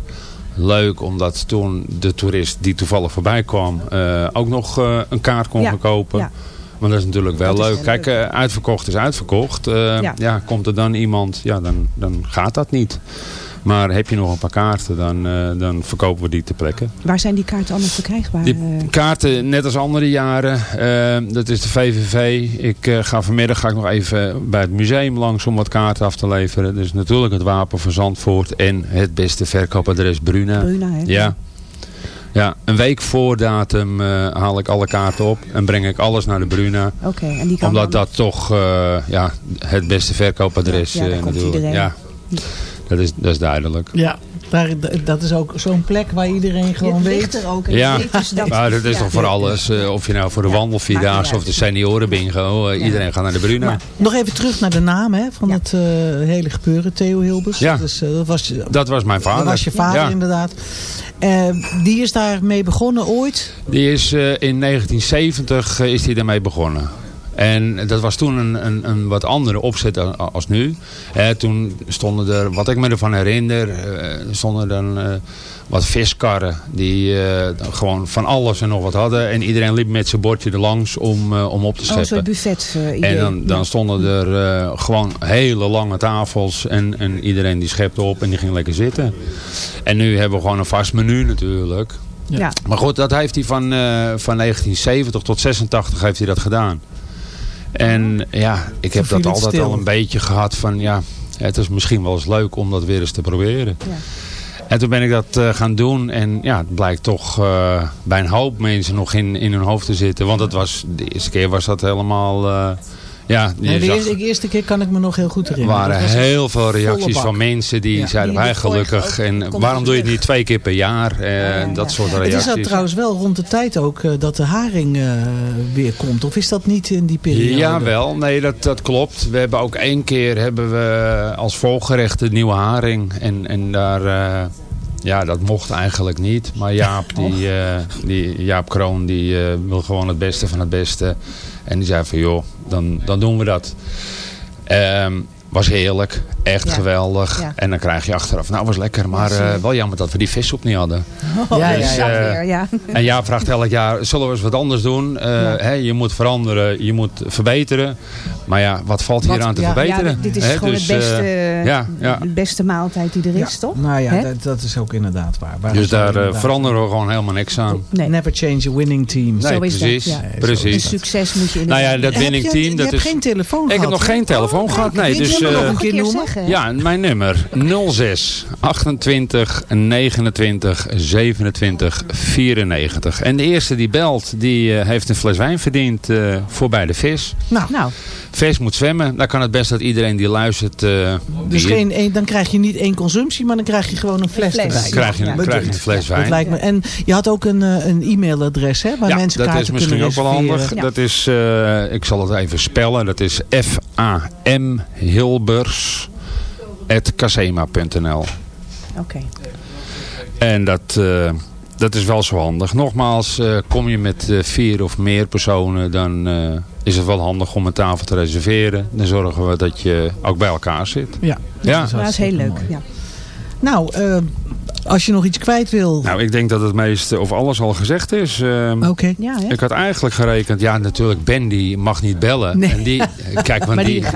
leuk. Omdat toen de toerist die toevallig voorbij kwam. eh, ook nog eh, een kaart kon Ja. gaan kopen. Ja. Maar dat is natuurlijk wel is leuk. Kijk, eh, uitverkocht is uitverkocht. Ja. ja. komt er dan iemand, ja, dan, dan gaat dat niet. Maar heb je nog een paar kaarten, dan, eh, dan verkopen we die ter plekke. Waar zijn die kaarten allemaal verkrijgbaar? Die kaarten, net als andere jaren, eh, dat is de VVV. Ik eh, ga vanmiddag ga ik nog even bij het museum langs om wat kaarten af te leveren. Dus natuurlijk het Wapen van Zandvoort en het beste verkoopadres Bruna. Bruna, hè? Ja. Ja, een week voor datum haal ik alle kaarten op en breng ik alles naar de Bruna. Oké, en die kan Omdat dan... dat toch ja, het beste verkoopadres Ja, ja, komt natuurlijk. iedereen. Ja, dat is, dat is duidelijk. Ja, daar, dat is ook zo'n plek waar iedereen gewoon Het weet. ligt er ook. Ja, dus dat- maar dat is ja. toch voor alles. eh, of je nou voor de wandelvierdaagse of de senioren bingo. eh, Iedereen gaat naar de Bruna. Maar nog even terug naar de naam hè, van het eh, hele gebeuren, Theo Hilbers. Ja. Dat, is, eh, dat, was, Dat was mijn vader. dat was je vader Ja. inderdaad. Eh, die is daarmee begonnen ooit. Die is eh, in 1970 eh, is die daarmee begonnen. En dat was toen een, een, een wat andere opzet als nu. Hè, toen stonden er, wat ik me ervan herinner, eh, stonden dan eh, wat viskarren. Die eh, gewoon van alles en nog wat hadden. En iedereen liep met zijn bordje er langs om, eh, om op te Oh, scheppen. zo'n buffet idee. En dan, dan stonden er eh, gewoon hele lange tafels. En, en iedereen die schepte op en die ging lekker zitten. En nu hebben we gewoon een vast menu natuurlijk. Ja. Maar goed, dat heeft hij van, eh, van 1970 tot 86 heeft hij dat gedaan. En ja, ik heb dat altijd stil. al een beetje gehad van ja... het is misschien wel eens leuk om dat weer eens te proberen. En toen ben ik dat eh, gaan doen. En ja, het blijkt toch eh, bij een hoop mensen nog in, in hun hoofd te zitten. Want het was, de eerste keer was dat helemaal... eh, ja, je de zag- eerste, de eerste keer kan ik me nog heel goed er herinneren. waren Dat was heel veel reacties van mensen die Ja. zeiden wij gelukkig. En waarom doe je het niet twee keer per jaar? Eh, dat soort Het is reacties. dat trouwens wel rond de tijd ook eh, dat de haring eh, weer komt. Of is dat niet in die periode? Jawel, nee, dat, dat klopt. We hebben ook één keer hebben we als volgerecht de nieuwe haring. En, en daar, ja, dat mocht eigenlijk niet. Maar Jaap, die, die, Jaap Kroon, die wil gewoon het beste van het beste. En die zei van, joh, dan, dan doen we dat. Ehm, was heerlijk, echt Ja. geweldig. Ja. En dan krijg je achteraf, nou was lekker, maar eh, wel jammer dat we die vissoep niet hadden. Oh, Ja, ja, Dus, ja. weer, ja. En ja, vraagt elk jaar, zullen we eens wat anders doen? Eh, hè, je moet veranderen, je moet verbeteren. Maar ja, wat valt hier aan te ja, verbeteren? Ja, dit is Hè, gewoon dus, het beste, eh, ja, ja. de beste maaltijd die er is, toch? Nou ja, dat, dat is ook inderdaad waar. Waar Dus daar inderdaad? veranderen we gewoon helemaal niks aan. Nee. Never change a winning team. Nee, Zo is dat, precies. Nee, precies. Een succes moet je Nou inderdaad... ja, dat winning team, je dat hebt is... geen telefoon Ik heb nog geen telefoon gehad. Nee, Wil je dus... nummer eh, nog een keer noemen? zeggen. ja, mijn nummer 06 28 29 27 94. En de eerste die belt, die eh, heeft een fles wijn verdiend eh, voor bij de vis. Nou, Nou, Vis moet zwemmen. Dan kan het best dat iedereen die luistert... eh, dus bier- geen, één- dan krijg je niet één consumptie, maar dan krijg je gewoon een fles, fles. erbij. krijg je, Ja. krijg je een fles Dat wijn. lijkt me. En je had ook een, eh, een e-mailadres, hè, waar ja, mensen dat kaarten is misschien kunnen ook wel handig. Ja. Dat is, eh, ik zal het even spellen. Dat is F-A-M Hilbers at casema.nl. oké. En dat, eh, dat is wel zo handig. Nogmaals, eh, kom je met eh, vier of meer personen, dan eh, is het wel handig om een tafel te reserveren. Dan zorgen we dat je ook bij elkaar zit. Ja, Ja. dat is dat is heel leuk. Ja. Nou, eh, als je nog iets kwijt wil. Nou, ik denk dat het meeste of alles al gezegd is. Eh, Oké. Ja? Ik had eigenlijk gerekend, ja natuurlijk Ben die mag niet bellen. Nee. En die, kijk, want Maar die, die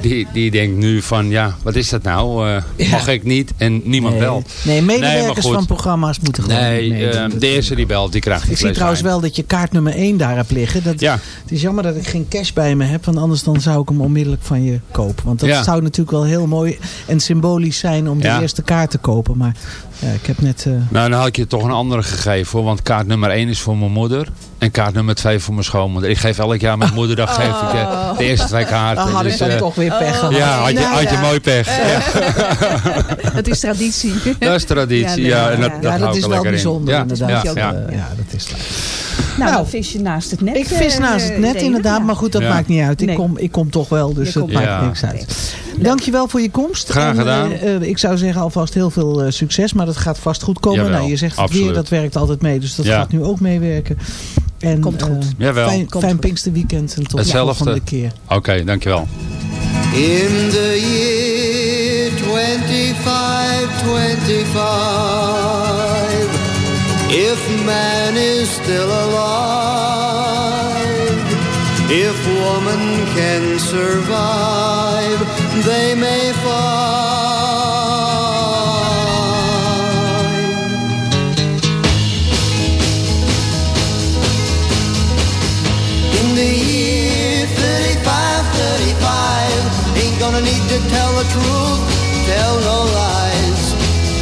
die, die denkt nu van, ja, wat is dat nou? Eh, Ja. Mag ik niet en niemand nee, belt. nee, medewerkers Nee, van programma's moeten gewoon Nee, niet meedoen. eh, Dat- de eerste die belt, die krijgt die Ik zie trouwens wel dat je kaart nummer 1 daar hebt liggen. Dat, Ja, Het is jammer dat ik geen cash bij me heb, want anders dan zou ik hem onmiddellijk van je kopen. Want dat Ja. zou natuurlijk wel heel mooi en symbolisch zijn om de Ja. eerste kaart te kopen. Maar ja, ik heb net... eh, nou dan had ik je toch een andere gegeven hoor. Want kaart nummer 1 is voor mijn moeder. En kaart nummer 2 voor mijn schoonmoeder. Ik geef elk jaar met moederdag geef ik de, de eerste twee kaarten. dan had ik Dus, dan toch weer pech gehad. ja, had je, Nou had je ja. mooi pech. Ja, Het is traditie. dat is traditie. Ja, en dat, ja. dat, dat is wel bijzonder Ja, inderdaad. Ja, ja. Eh, ja, dat is waar. Nou, Nou, vis je naast het net. Ik vis eh, naast het net Dene. inderdaad, Ja. maar goed, dat Ja. maakt niet uit. Ik, Nee. kom, ik kom toch wel, dus dat maakt Ja. niks uit. Dankjewel voor je komst. Graag En, gedaan. eh, eh, ik zou zeggen alvast heel veel eh, succes, maar dat gaat vast goed komen. Jawel, nou, je zegt het absoluut. weer, dat werkt altijd mee, dus dat Ja. gaat nu ook meewerken. En, Komt goed. eh, Jawel. Fijn, Komt fijn goed. Pinksterweekend en tot de volgende keer. Oké, dankjewel. In the year 2525, if man is still alive, if woman can survive, they may find. In the year 35, 35, ain't gonna need to tell the truth, tell no lies.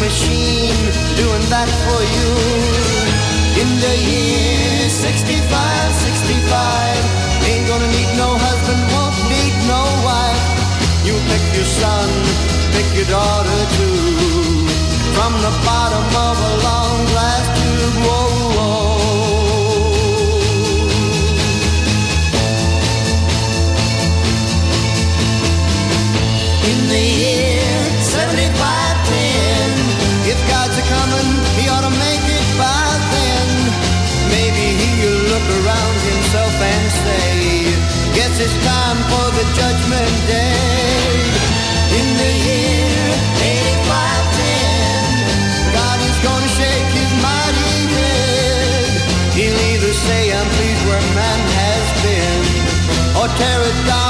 machine doing that for you. In the year 65, 65, ain't gonna need no husband, won't need no wife. You pick your son, pick your daughter too. From the bottom of a long it's time for the judgment day. In the year 8510, God is gonna shake his mighty head. He'll either say, I'm pleased where man has been, or tear it down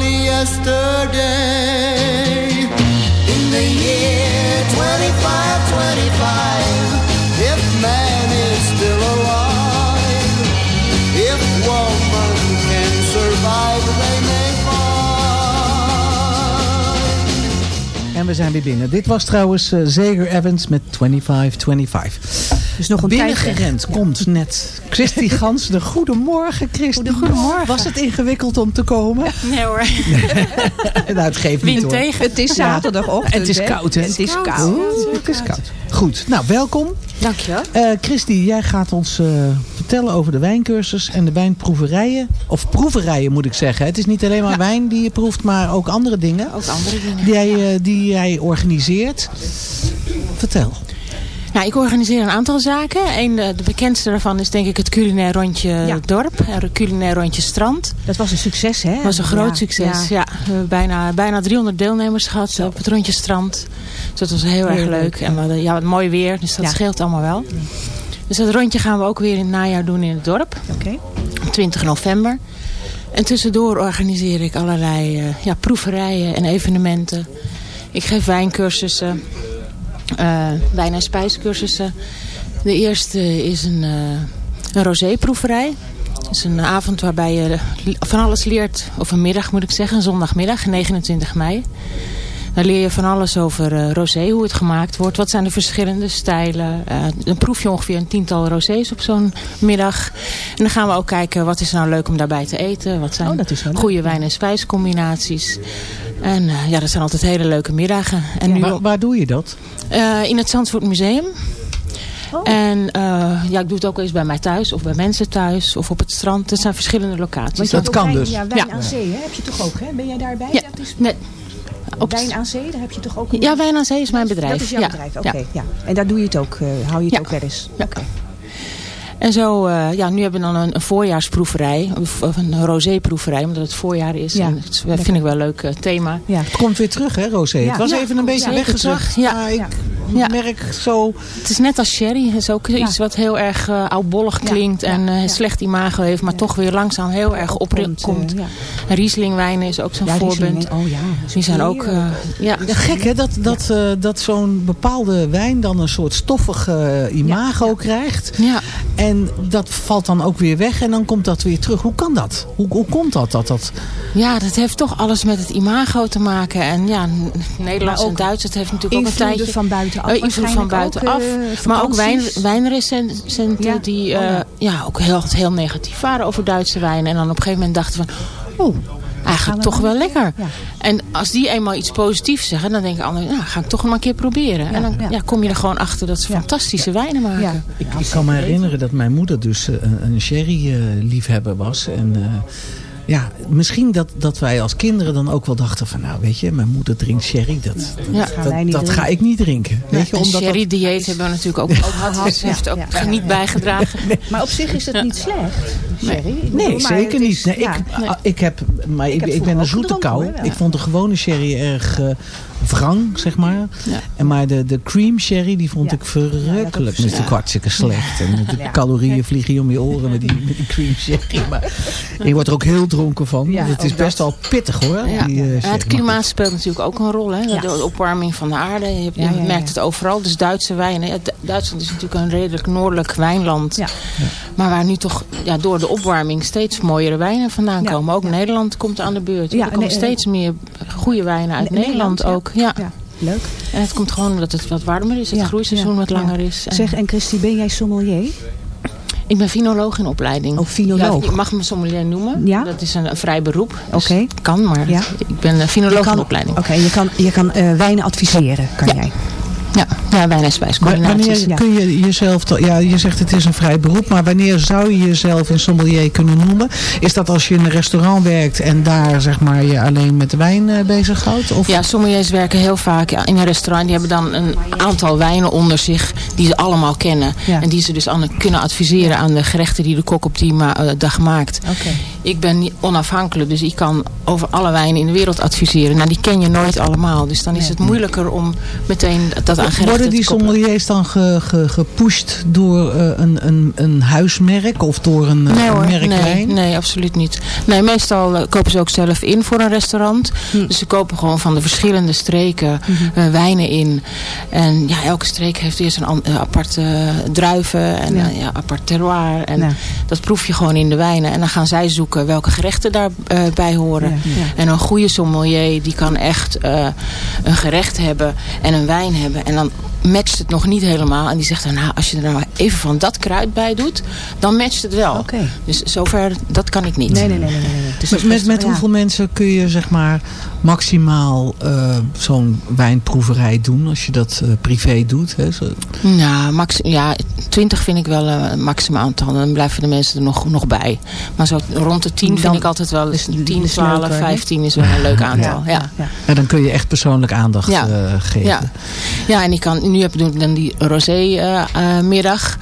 yesterday. In the year 2525, if man is still alive, if woman can survive, they may find. En we zijn weer binnen. Dit was trouwens eh, Zeger Evans met 2525. Dus nog een Binnengerend komt net Christy Gans. De goedemorgen Christy. Goedemorgen. Was het ingewikkeld om te komen? Nee hoor. nou, het geeft niet Wind hoor. tegen. Het is zaterdagochtend. En het is hè? koud hè? Het is koud. Het is koud. Goed, nou welkom. Dankjewel. Eh Christy, jij gaat ons eh, vertellen over de wijncursus en de wijnproeverijen. Of proeverijen moet ik zeggen. Het is niet alleen maar wijn die je proeft, maar ook andere dingen. Ook andere dingen. Die jij, eh, die jij organiseert. Vertel. Nou, ik organiseer een aantal zaken. Een, de, de bekendste daarvan is denk ik het culinair rondje dorp. En het culinair rondje strand. Dat was een succes, hè? Dat was een groot Ja, succes. ja. We hebben bijna, bijna 300 deelnemers gehad op het rondje strand. Dus dat was heel erg leuk. leuk, En we hadden ja, mooi weer, dus dat scheelt allemaal wel. Dus dat rondje gaan we ook weer in het najaar doen in het dorp. Oké. Op 20 november. En tussendoor organiseer ik allerlei eh, ja, proeverijen en evenementen. Ik geef wijncursussen, eh, wijn- en spijscursussen. De eerste is een, eh een roséproeverij. Dat is een avond waarbij je van alles leert, of een middag moet ik zeggen, zondagmiddag, 29 mei. Daar leer je van alles over eh, rosé, hoe het gemaakt wordt. Wat zijn de verschillende stijlen. Eh, dan proef je ongeveer een tiental rosés op zo'n middag. En dan gaan we ook kijken wat is nou leuk om daarbij te eten. Wat zijn Oh, dat goede wijn- en spijscombinaties. En eh, ja, dat zijn altijd hele leuke middagen. En nu Waar, waar doe je dat? eh, in het Zandvoort Museum. En eh, ja, ik doe het ook eens bij mij thuis of bij mensen thuis of op het strand. Het zijn verschillende locaties. Ook wijn, dus. Ja, wijn Ja. aan zee, hè? heb je toch ook, hè? Ben jij daarbij? Ja, Dat is nee. Op- wijn aan zee, daar heb je toch ook... een- Ja, Wijn aan Zee is mijn bedrijf. Dat is jouw ja. bedrijf, oké. Ja. ja. En daar doe je het ook, eh, hou je het ook wel eens? Ja. En zo, eh, ja, nu hebben we dan een, een voorjaarsproeverij. Of, of een roséproeverij, omdat het voorjaar is. Ja, En dat vind ik wel een leuk eh, thema. Ja. Het komt weer terug hè, Rosé? Ja. Het was Ja, even een komt beetje weggezakt. Ja. Maar ik Ja. merk zo... Het is net als sherry. Het is ook iets wat heel erg eh oudbollig klinkt. En eh, ja. slecht imago heeft. Maar toch weer langzaam heel erg opkomt. En Rieslingwijnen is ook zo'n Ja, voorbeeld. Oh ja, Die zijn ook... eh, ja, Ja, gek hè, dat, dat, eh, dat zo'n bepaalde wijn dan een soort stoffige imago krijgt. ja. En dat valt dan ook weer weg en dan komt dat weer terug. Hoe kan dat? Hoe, hoe komt dat? dat, dat Ja, dat heeft toch alles met het imago te maken. En ja, Nederlands en Duits, dat heeft natuurlijk ook een tijdje... van buitenaf Eh, invloed van buitenaf. eh, maar ook wijn, Ja. die Oh, eh, ja. ook heel, heel negatief waren over Duitse wijn. En dan op een gegeven moment dachten van... Oh, eigenlijk toch wel lekker. Ja. En als die eenmaal iets positiefs zeggen, dan denken anderen... Nou, ga ik toch maar een keer proberen. en dan ja. ja, kom je er gewoon achter dat ze Ja. fantastische wijnen maken. Ja. ik, ik kan me herinneren dat mijn moeder dus eh, een, een sherry-liefhebber was. En eh, ja, misschien dat, dat wij als kinderen dan ook wel dachten van... Nou, weet je, mijn moeder drinkt sherry. Dat, dat, Ja. Ga ik niet drinken. Weet je, een omdat dat- sherry-dieet hebben we natuurlijk ook, ook gehad. Dus Ja, heeft ook ja, niet ja. bijgedragen. Maar op zich is het niet slecht, sherry. Nee, zeker niet. is- Nee, ja. ik, ah, ik heb, maar ik, heb ik, vroeger ben een zoete kou. Ik vond de gewone sherry erg eh wrang, zeg maar. Ja. En maar de, de cream sherry, die vond Ja. ik verrukkelijk. Ja, dat is natuurlijk hartstikke slecht. En de Ja. calorieën vliegen je om je oren met die, met die cream sherry. Maar je wordt er ook heel dronken van. Ja, het is best wel pittig hoor. Ja. Die, eh, het klimaat speelt natuurlijk ook een rol. Hè? Ja. De opwarming van de aarde. Je, hebt- je Ja, ja, ja. merkt het overal. Dus Duitse wijnen. Duitsland is natuurlijk een redelijk noordelijk wijnland. Ja. Maar Maar waar nu toch ja, door de opwarming steeds mooiere wijnen vandaan komen. Ook Nederland komt aan de beurt. Ja, er komen nee, steeds meer goede wijnen uit Ne- Nederland, Nederland, ook. Ja. Leuk. En het komt gewoon omdat het wat warmer is. Het Ja, groeiseizoen ja, wat ja. langer is. En Zeg, en Christy, ben jij sommelier? Ik ben finoloog in opleiding. Oh, finoloog. Ja, je mag me sommelier noemen. Ja? Dat is een, een vrij beroep. Dus Oké. Kan, maar Ja. ik ben eh, finoloog kan- in opleiding. Oké, je kan, je kan eh, wijnen adviseren, kan jij? Ja, ja wijn- en spijscombinaties. Wanneer kun je jezelf, ja, je zegt het is een vrij beroep, maar wanneer zou je jezelf een sommelier kunnen noemen? Is dat als je in een restaurant werkt en daar zeg maar je alleen met wijn eh, bezighoudt? Of? Ja, sommeliers werken heel vaak in een restaurant. Die hebben dan een aantal wijnen onder zich die ze allemaal kennen. Ja. En die ze dus aan, kunnen adviseren aan de gerechten die de kok op die ma- eh, dag maakt. Ik ben onafhankelijk, dus ik kan over alle wijnen in de wereld adviseren. Nou, die ken je nooit allemaal. Dus dan is het moeilijker om meteen dat Worden die sommeliers dan ge, ge- gepusht door eh, een, een, een huismerk of door een, eh, Nee een hoor, merk nee, nee, absoluut niet. Nee, meestal eh, kopen ze ook zelf in voor een restaurant. Hm. Dus ze kopen gewoon van de verschillende streken Mhm. wijnen in. En ja, elke streek heeft eerst een aparte druiven en Ja. ja, apart terroir. En Ja. dat proef je gewoon in de wijnen. En dan gaan zij zoeken welke gerechten daarbij bij horen. Ja. En een goede sommelier die kan echt een gerecht hebben en een wijn hebben. En dan matcht het nog niet helemaal. En die zegt dan, nou, als je er nou even van dat kruid bij doet, dan matcht het wel. Oké. Dus zover, dat kan ik niet. Nee, nee, nee. nee, nee. Dus Met, met, ja. hoeveel mensen kun je zeg maar maximaal eh, zo'n wijnproeverij doen als je dat eh, privé doet? Hè? Zo- Nou, max, ja, 20 vind ik wel eh, een maximaal aantal. Dan blijven de mensen er nog, nog bij. Maar zo rond de 10 vind ik altijd wel. Dus is- 10, is 12, leuker, hè? 15 is wel een leuk aantal. Ja. ja. En dan kun je echt persoonlijk aandacht Ja. eh, geven. Ja. Ja, en ik kan, nu heb ik dan die rosé-middag.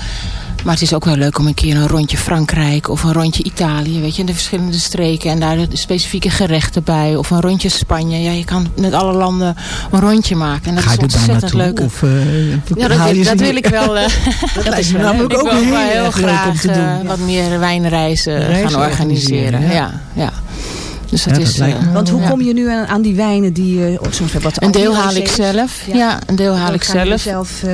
maar het is ook wel leuk om een keer een rondje Frankrijk of een rondje Italië. Weet je, in de verschillende streken. En daar de specifieke gerechten bij. Of een rondje Spanje. Ja, je kan met alle landen een rondje maken. En dat Ga is ontzettend leuk. Of, eh, Ja, dat, wil, dat wil ik wel. eh, Dat is namelijk ik ook wil heel wel heel leuk om graag te eh, doen. wat meer wijnreizen Reizen gaan organiseren. organiseren, Ja, ja. Dus dat Ja, dat is. eh, Want hoe ja. kom je nu aan, aan die wijnen die je soms wat Een deel haal ik zelf. Ja, een deel haal ik zelf. zelf eh,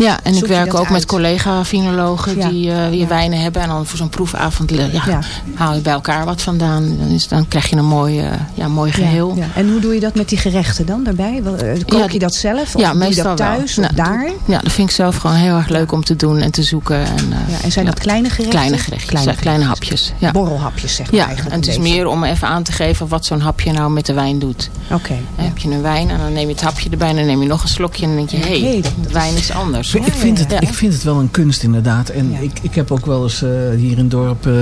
Ja, en ik werk ook met collega-finologen Ja. die eh, weer wijnen hebben. En dan voor zo'n proefavond eh, haal je bij elkaar wat vandaan. Dan, is, dan krijg je een mooi, eh, ja, mooi geheel. En hoe doe je dat met die gerechten dan daarbij? Kook je dat zelf? Of ja, doe je dat thuis of Nou, daar? Ja, dat vind ik zelf gewoon heel erg leuk om te doen en te zoeken. En, Ja, en zijn dat kleine gerechten? Kleine gerechtjes, Kleine, kleine hapjes. Ja. Borrelhapjes zeg maar Ja, eigenlijk. en het is beetje. meer om even aan te geven wat zo'n hapje nou met de wijn doet. Oké. Heb je een wijn en dan neem je het hapje erbij en dan neem je nog een slokje en dan denk je, hé, Hey, de wijn is anders. Ik vind, het, ik vind het wel een kunst inderdaad. En ik, ik heb ook wel eens eh, hier in het dorp eh,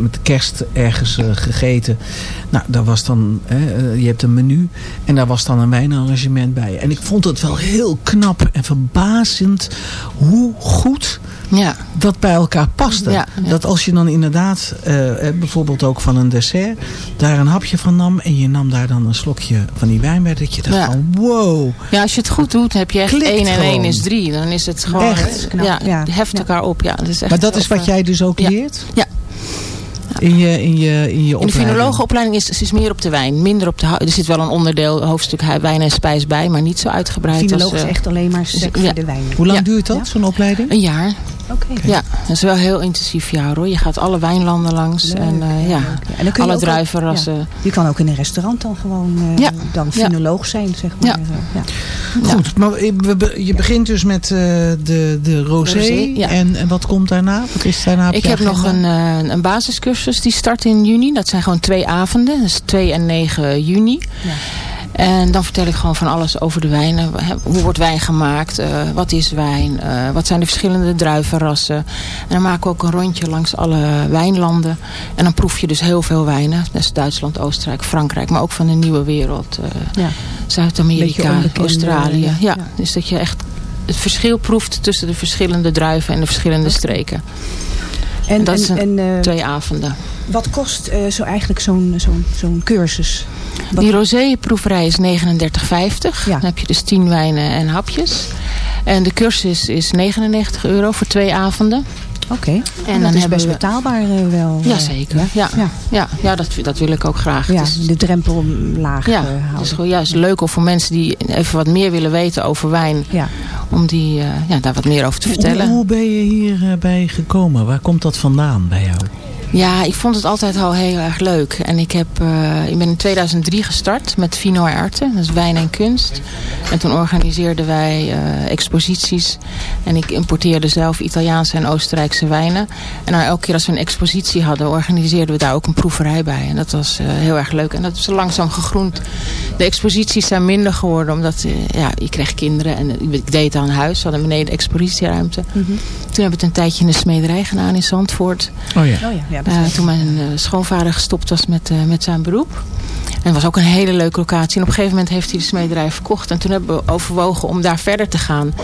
met de kerst ergens eh, gegeten. Nou, daar was dan, je hebt een menu en daar was dan een wijnarrangement bij. En ik vond het wel heel knap en verbazend hoe goed Ja. dat bij elkaar paste. Ja, ja. Dat als je dan inderdaad, bijvoorbeeld ook van een dessert, daar een hapje van nam en je nam daar dan een slokje van die wijn bij, dat je dacht van wow. Ja, als je het goed doet, heb je echt Klikt 1 en 1 gewoon. is 3. Dan is het gewoon, Echt? Knap, ja, ja. heft elkaar op. Ja, dat is echt Maar dat is wat eh, jij dus ook ja. leert? Ja. In je, in je, in je In de opleiding? finologenopleiding is, is meer op de wijn, minder op de Er zit wel een onderdeel, hoofdstuk wijn en spijs bij, maar niet zo uitgebreid Finoloog als... is eh, echt alleen maar ja. voor de wijn. Hoe lang Ja. duurt dat, zo'n opleiding? Een jaar. Oké. Ja, dat is wel een heel intensief jaar hoor. Je gaat alle wijnlanden langs Leuk, en eh, ja. En dan kun je alle druivenrassen. ja. Je kan ook in een restaurant dan gewoon eh, Ja. dan Ja. finoloog zijn, zeg maar. Ja. Ja. Goed, maar je begint dus met eh, de, de rosé. Rosé, ja. en, en wat komt daarna? Wat is daarna Ik heb nog een, eh, een basiscursus die start in juni. Dat zijn gewoon twee avonden. Is 2 en 9 juni. En dan vertel ik gewoon van alles over de wijnen. Hoe wordt wijn gemaakt? eh, wat is wijn? eh, wat zijn de verschillende druivenrassen? En dan maken we ook een rondje langs alle wijnlanden. En dan proef je dus heel veel wijnen. Dat is Duitsland, Oostenrijk, Frankrijk. Maar ook van de nieuwe wereld. eh, Ja. Zuid-Amerika, Australië. ja. Ja, Ja. dus dat je echt het verschil proeft tussen de verschillende druiven en de verschillende streken. En, dat is en, een- en, eh, Twee avonden. wat kost eh, zo eigenlijk zo'n zo'n zo'n cursus? Wat- Die rosé-proeverij is 39,50. Ja. Dan heb je dus 10 wijnen en hapjes. En de cursus is 99 euro voor twee avonden. Oké. En En dan dat is hebben best we- betaalbaar eh, wel. Ja, eh, zeker. Ja, ja. ja, dat, dat wil ik ook graag. Ja, is- de drempel laag ja, eh, het is houden. gewoon juist leuk om voor mensen die even wat meer willen weten over wijn. Om die, eh, ja, daar wat meer over te vertellen. Hoe, hoe ben je hierbij gekomen? Waar komt dat vandaan bij jou? Ja, ik vond het altijd al heel erg leuk. En ik, heb, eh, ik ben in 2003 gestart met Vino Arte. Dat is wijn en kunst. En toen organiseerden wij eh, exposities. En ik importeerde zelf Italiaanse en Oostenrijkse wijnen. En nou, elke keer als we een expositie hadden, organiseerden we daar ook een proeverij bij. En dat was eh, heel erg leuk. En dat is langzaam gegroend. De exposities zijn minder geworden, omdat ja, je kreeg kinderen. En ik deed het aan huis. We hadden beneden expositieruimte. Toen hebben we het een tijdje in de smederij gedaan in Zandvoort. Oh ja. Oh ja, ja, dat Eh, is toen mijn eh, schoonvader gestopt was met, eh, met zijn beroep. En het was ook een hele leuke locatie. En op een gegeven moment heeft hij de smederij verkocht. En toen hebben we overwogen om daar verder te gaan.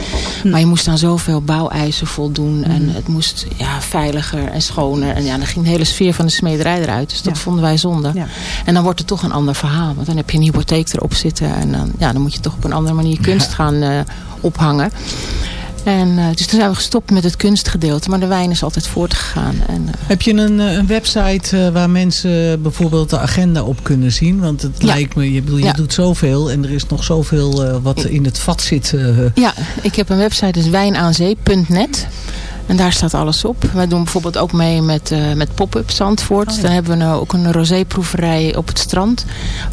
Maar je moest aan zoveel bouweisen voldoen. En het moest ja, veiliger en schoner. En ja, dan ging de hele sfeer van de smederij eruit. Dus dat vonden wij zonde. En dan wordt het toch een ander verhaal. Want dan heb je een hypotheek erop zitten. En dan, ja, dan moet je toch op een andere manier kunst gaan ophangen. En, eh, dus toen zijn we gestopt met het kunstgedeelte. Maar de wijn is altijd voortgegaan. En, eh, Heb je een, eh, een website waar mensen bijvoorbeeld de agenda op kunnen zien? Want het Ja. lijkt me, je, bedoel, je Ja. doet zoveel en er is nog zoveel wat in het vat zit. Ja, ik heb een website, dus wijnaanzee.net. En daar staat alles op. Wij doen bijvoorbeeld ook mee met, met Pop-Up Zandvoort. Dan hebben we nou ook een roséproeverij op het strand.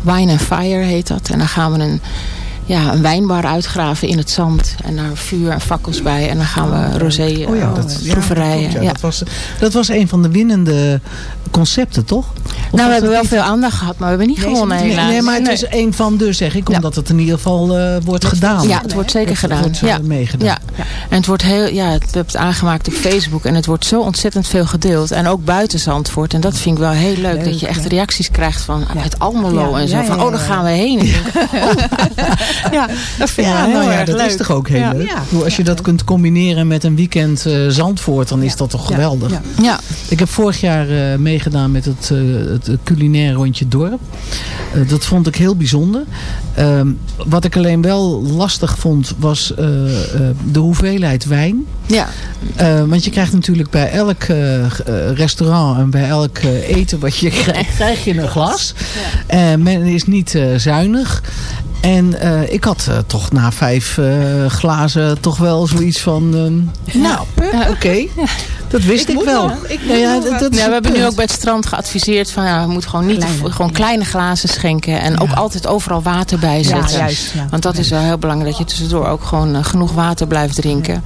Wine and Fire heet dat. En dan gaan we een, ja, een wijnbar uitgraven in het zand. En daar vuur en fakkels bij. En dan gaan we rosé Oh ja, eh, dat, ja, proeverijen. klopt, ja. ja. Dat, was, dat was een van de winnende concepten, toch? Of Nou, we hebben wel niet- veel aandacht gehad, maar we hebben niet Nee, gewonnen nee, helaas. nee, maar het is een van de, zeg ik, omdat het in ieder geval eh, wordt gedaan. Ja, het wordt zeker Het gedaan. wordt, eh, ja. meegedaan. Ja. En het wordt heel, ja, het, we hebben het aangemaakt op Facebook en het wordt zo ontzettend veel gedeeld. En ook buiten Zandvoort. En dat vind ik wel heel leuk, dat je echt reacties krijgt van uit Almelo Ja, en zo. ja, van, ja, oh, daar gaan we heen. Oh. ja, dat vind ik Ja, wel nou heel ja, erg dat leuk. is toch ook heel Ja. leuk. Als je dat kunt combineren met een weekend eh, Zandvoort, dan is dat toch geweldig. Ja. Ja. Ik heb vorig jaar eh, meegedaan met het, eh, het culinair rondje dorp. Eh, dat vond ik heel bijzonder. Ehm, wat ik alleen wel lastig vond, was eh, eh, de hoeveelheid wijn. Ja. Eh, want je krijgt natuurlijk bij elk eh, eh, restaurant en bij elk eten wat je krijgt, krijg je een glas. Eh, men is niet zuinig. En ik had toch na vijf glazen toch wel zoiets van... ehm, nou, oké. Dat wist ik, wel. Ja, ja, dat, dat is Ja, we het hebben nu ook bij het strand geadviseerd van ja, we moeten gewoon niet te- gewoon kleine glazen schenken en ook altijd overal water bij zetten. juist, ja. Want dat is wel heel belangrijk dat je tussendoor ook gewoon eh, genoeg water blijft drinken.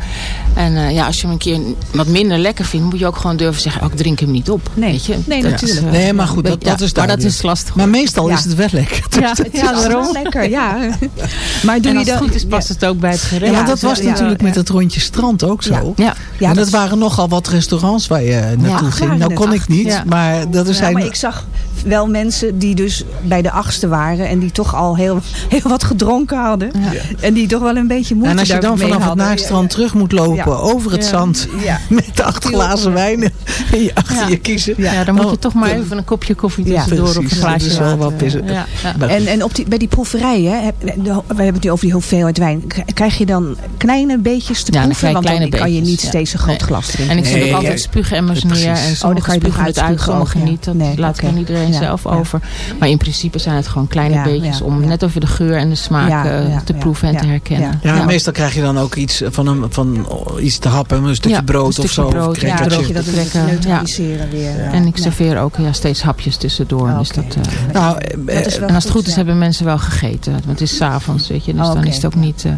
En eh, ja, als je hem een keer wat minder lekker vindt, moet je ook gewoon durven zeggen, oh, ik drink hem niet op. Nee, weet je? nee, Dat natuurlijk. is, eh, Nee, maar goed, dat, ja, dat is Maar dat is lastig. Maar meestal Ja. is het wel lekker. Dus Ja, dat is- ja, daarom. lekker, ja. Maar doe en je als het dan, goed is, past het ook bij het gerecht. Ja, dat was natuurlijk met het rondje strand ook zo. Ja. Ja, en dat, dat- waren nogal wat restaurants waar je naartoe ging. Nou kon ik niet, maar dat Ja, zijn... maar ik zag wel mensen die dus bij de achtste waren en die toch al heel, heel wat gedronken hadden. En die toch wel een beetje moeite en als je dan vanaf het hadden. naakstrand terug moet lopen Ja. over het Ja. zand Ja. met acht glazen wijn en je achter Ja. je kiezen. Ja, dan moet je Oh, toch maar dan- even een kopje koffie Ja, tussendoor of een glaasje Dat is wel wat pissen. Ja, ja. En, en op die, bij die proeverijen, we hebben het nu over die hoeveelheid wijn. Krijg je dan kleine beetjes te Ja, dan proeven? Want dan kan je niet ja. steeds een groot Nee. glas drinken. En ik zet Nee, ook altijd ja. spuugemmers Precies. neer. Oh, En dan sommige kan je spugen het uit, uitspugen sommige ook, ja. niet. Dat Nee, laat ik iedereen Ja, zelf ja. over. Maar in principe zijn het gewoon kleine Ja, beetjes ja, om ja. net over de geur en de smaak Ja, eh, ja, te ja, proeven en te herkennen. Ja, Ja. meestal krijg je dan ook iets van, een, van oh, iets te happen, een stukje Ja, brood een of zo. brood, of ja, dat je dat trekken, te ja. neutraliseren weer. ja. En ik serveer ook ja, steeds hapjes tussendoor. Ah, dus oké. dat, eh, Nou, eh, Dat is wel en als het goed is, ja. hebben mensen wel gegeten. Want het is s'avonds, weet je. Dus Oh, dan is het ook niet... eh,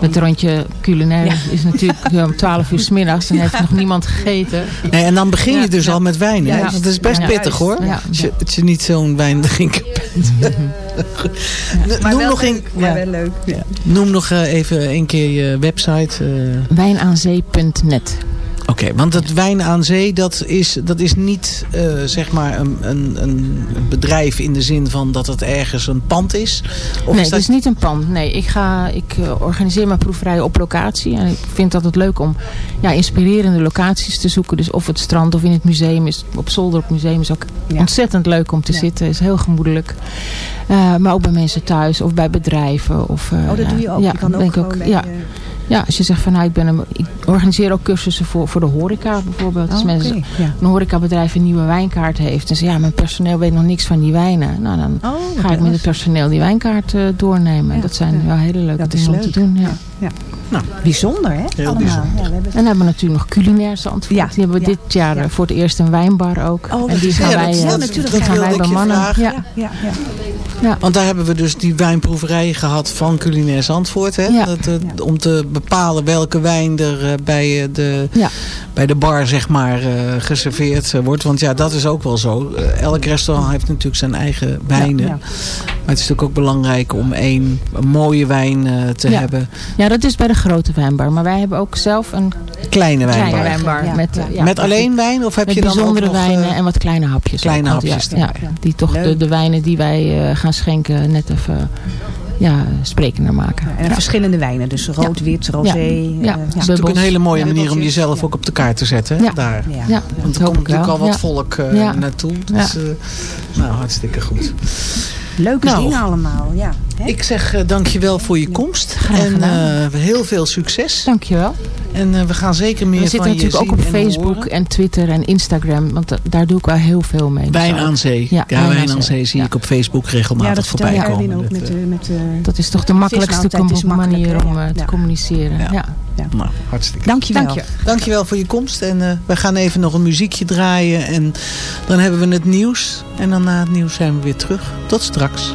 met het rondje culinair is natuurlijk eh, om 12 uur s middags. Dan heeft nog niemand gegeten. Nee, en dan begin je Ja, dus ja. al met wijn. Hè? Dat is best Ja. pittig hoor. Ja. Als, je, niet zo'n wijndrinker bent. Maar noem, nog leuk, een, maar ja. wel leuk. noem nog eh, even een keer je website. eh. Wijnaanzee.net. Oké, want het wijn aan zee, dat is, dat is niet eh, zeg maar een, een, een bedrijf in de zin van dat het ergens een pand is? Of nee, is dat... het is niet een pand. Nee, ik, ga, ik eh, organiseer mijn proeverijen op locatie. En ik vind dat het leuk om ja, inspirerende locaties te zoeken. Dus of het strand of in het museum is. Op zolder op het museum is ook ontzettend leuk om te Ja. zitten. is heel gemoedelijk. Eh, maar ook bij mensen thuis of bij bedrijven. Of, eh, Oh, dat doe je ook. Ja, je kan ook denk gewoon ook, bij ja. je- ja, als je zegt van nou, ik, ben een, ik organiseer ook cursussen voor, voor de horeca bijvoorbeeld. Als Oh, mensen, ja. een horecabedrijf een nieuwe wijnkaart heeft. En ze ja, mijn personeel weet nog niks van die wijnen. Nou, dan Oh, ga ik met het personeel die wijnkaart eh, doornemen. Ja, dat zijn wel hele leuke Dat is dingen om te doen. Ja. Nou, bijzonder hè? Heel Allemaal. bijzonder. Ja, we hebben... En dan hebben we natuurlijk nog culinair Zandvoort. Ja, Die hebben we ja, dit jaar eh, voor het eerst een wijnbar ook. Oh, en dat die is- gaan ja, wij, dat- eh, dat- die dat gaan wij bemannen. vragen. Ja. ja, ja. Want daar hebben we dus die wijnproeverij gehad van Culinair Zandvoort. Hè? Ja. Dat, eh, Om te bepalen welke wijn er bij, de, Ja. bij de bar zeg maar, eh, geserveerd wordt. Want ja, dat is ook wel zo. Elk restaurant heeft natuurlijk zijn eigen wijnen. Ja, ja. Maar het is natuurlijk ook belangrijk om één een mooie wijn eh, te Ja. hebben. ja, dat is bij de grote wijnbar. Maar wij hebben ook zelf een Kleine wijnbar. kleine wijnbar. Ja, Met, ja. Met alleen wijn? Of heb met je dan ook bijzondere nog, wijnen eh, en wat kleine hapjes. kleine ook. Hapjes Ja, die toch de, de wijnen die wij eh, gaan schenken net even ja, sprekender maken. En Ja. verschillende wijnen. Dus rood, wit, rosé. Ja. eh. Het is natuurlijk een hele mooie manier om jezelf Ja. ook op de kaart te zetten. Hè? Daar. Ja. Ja, Want dat er komt natuurlijk al wat Ja. volk eh, Ja. naartoe. Dus, nou, hartstikke goed. Leuke Nou. dingen allemaal. Ja. Hè? Ik zeg uh, dankjewel voor je komst. Graag en uh, heel veel succes. Dankjewel. En uh, we gaan zeker meer We van zitten je natuurlijk ook op en Facebook horen. en Twitter en Instagram. Want da- daar doe ik wel heel veel mee. Wijn Dus, aan zee. Ja, Ja, Wijn Wijn aan Zee. zee zie Ja. ik op Facebook regelmatig ja, dat voorbij komen. Ook Dat, met, eh, eh, met eh, Dat is toch de makkelijkste manier om eh, te communiceren. Ja. Ja. Nou, hartstikke. Dankjewel. Dank je. Dankjewel voor je komst. En uh, we gaan even nog een muziekje draaien. En dan hebben we het nieuws. En dan na het nieuws zijn we weer terug. Tot straks.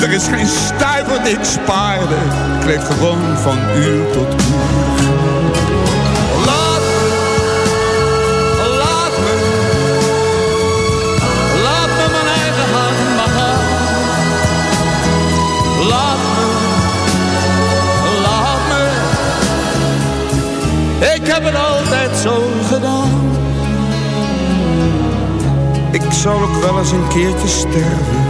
Er is geen stuiver die spaarde. Ik gewoon van uur tot uur. Laat laat me, laat me mijn eigen hand gaan. Laat me, laat me. Ik heb het altijd zo gedaan. Ik zal ook wel eens een keertje sterven.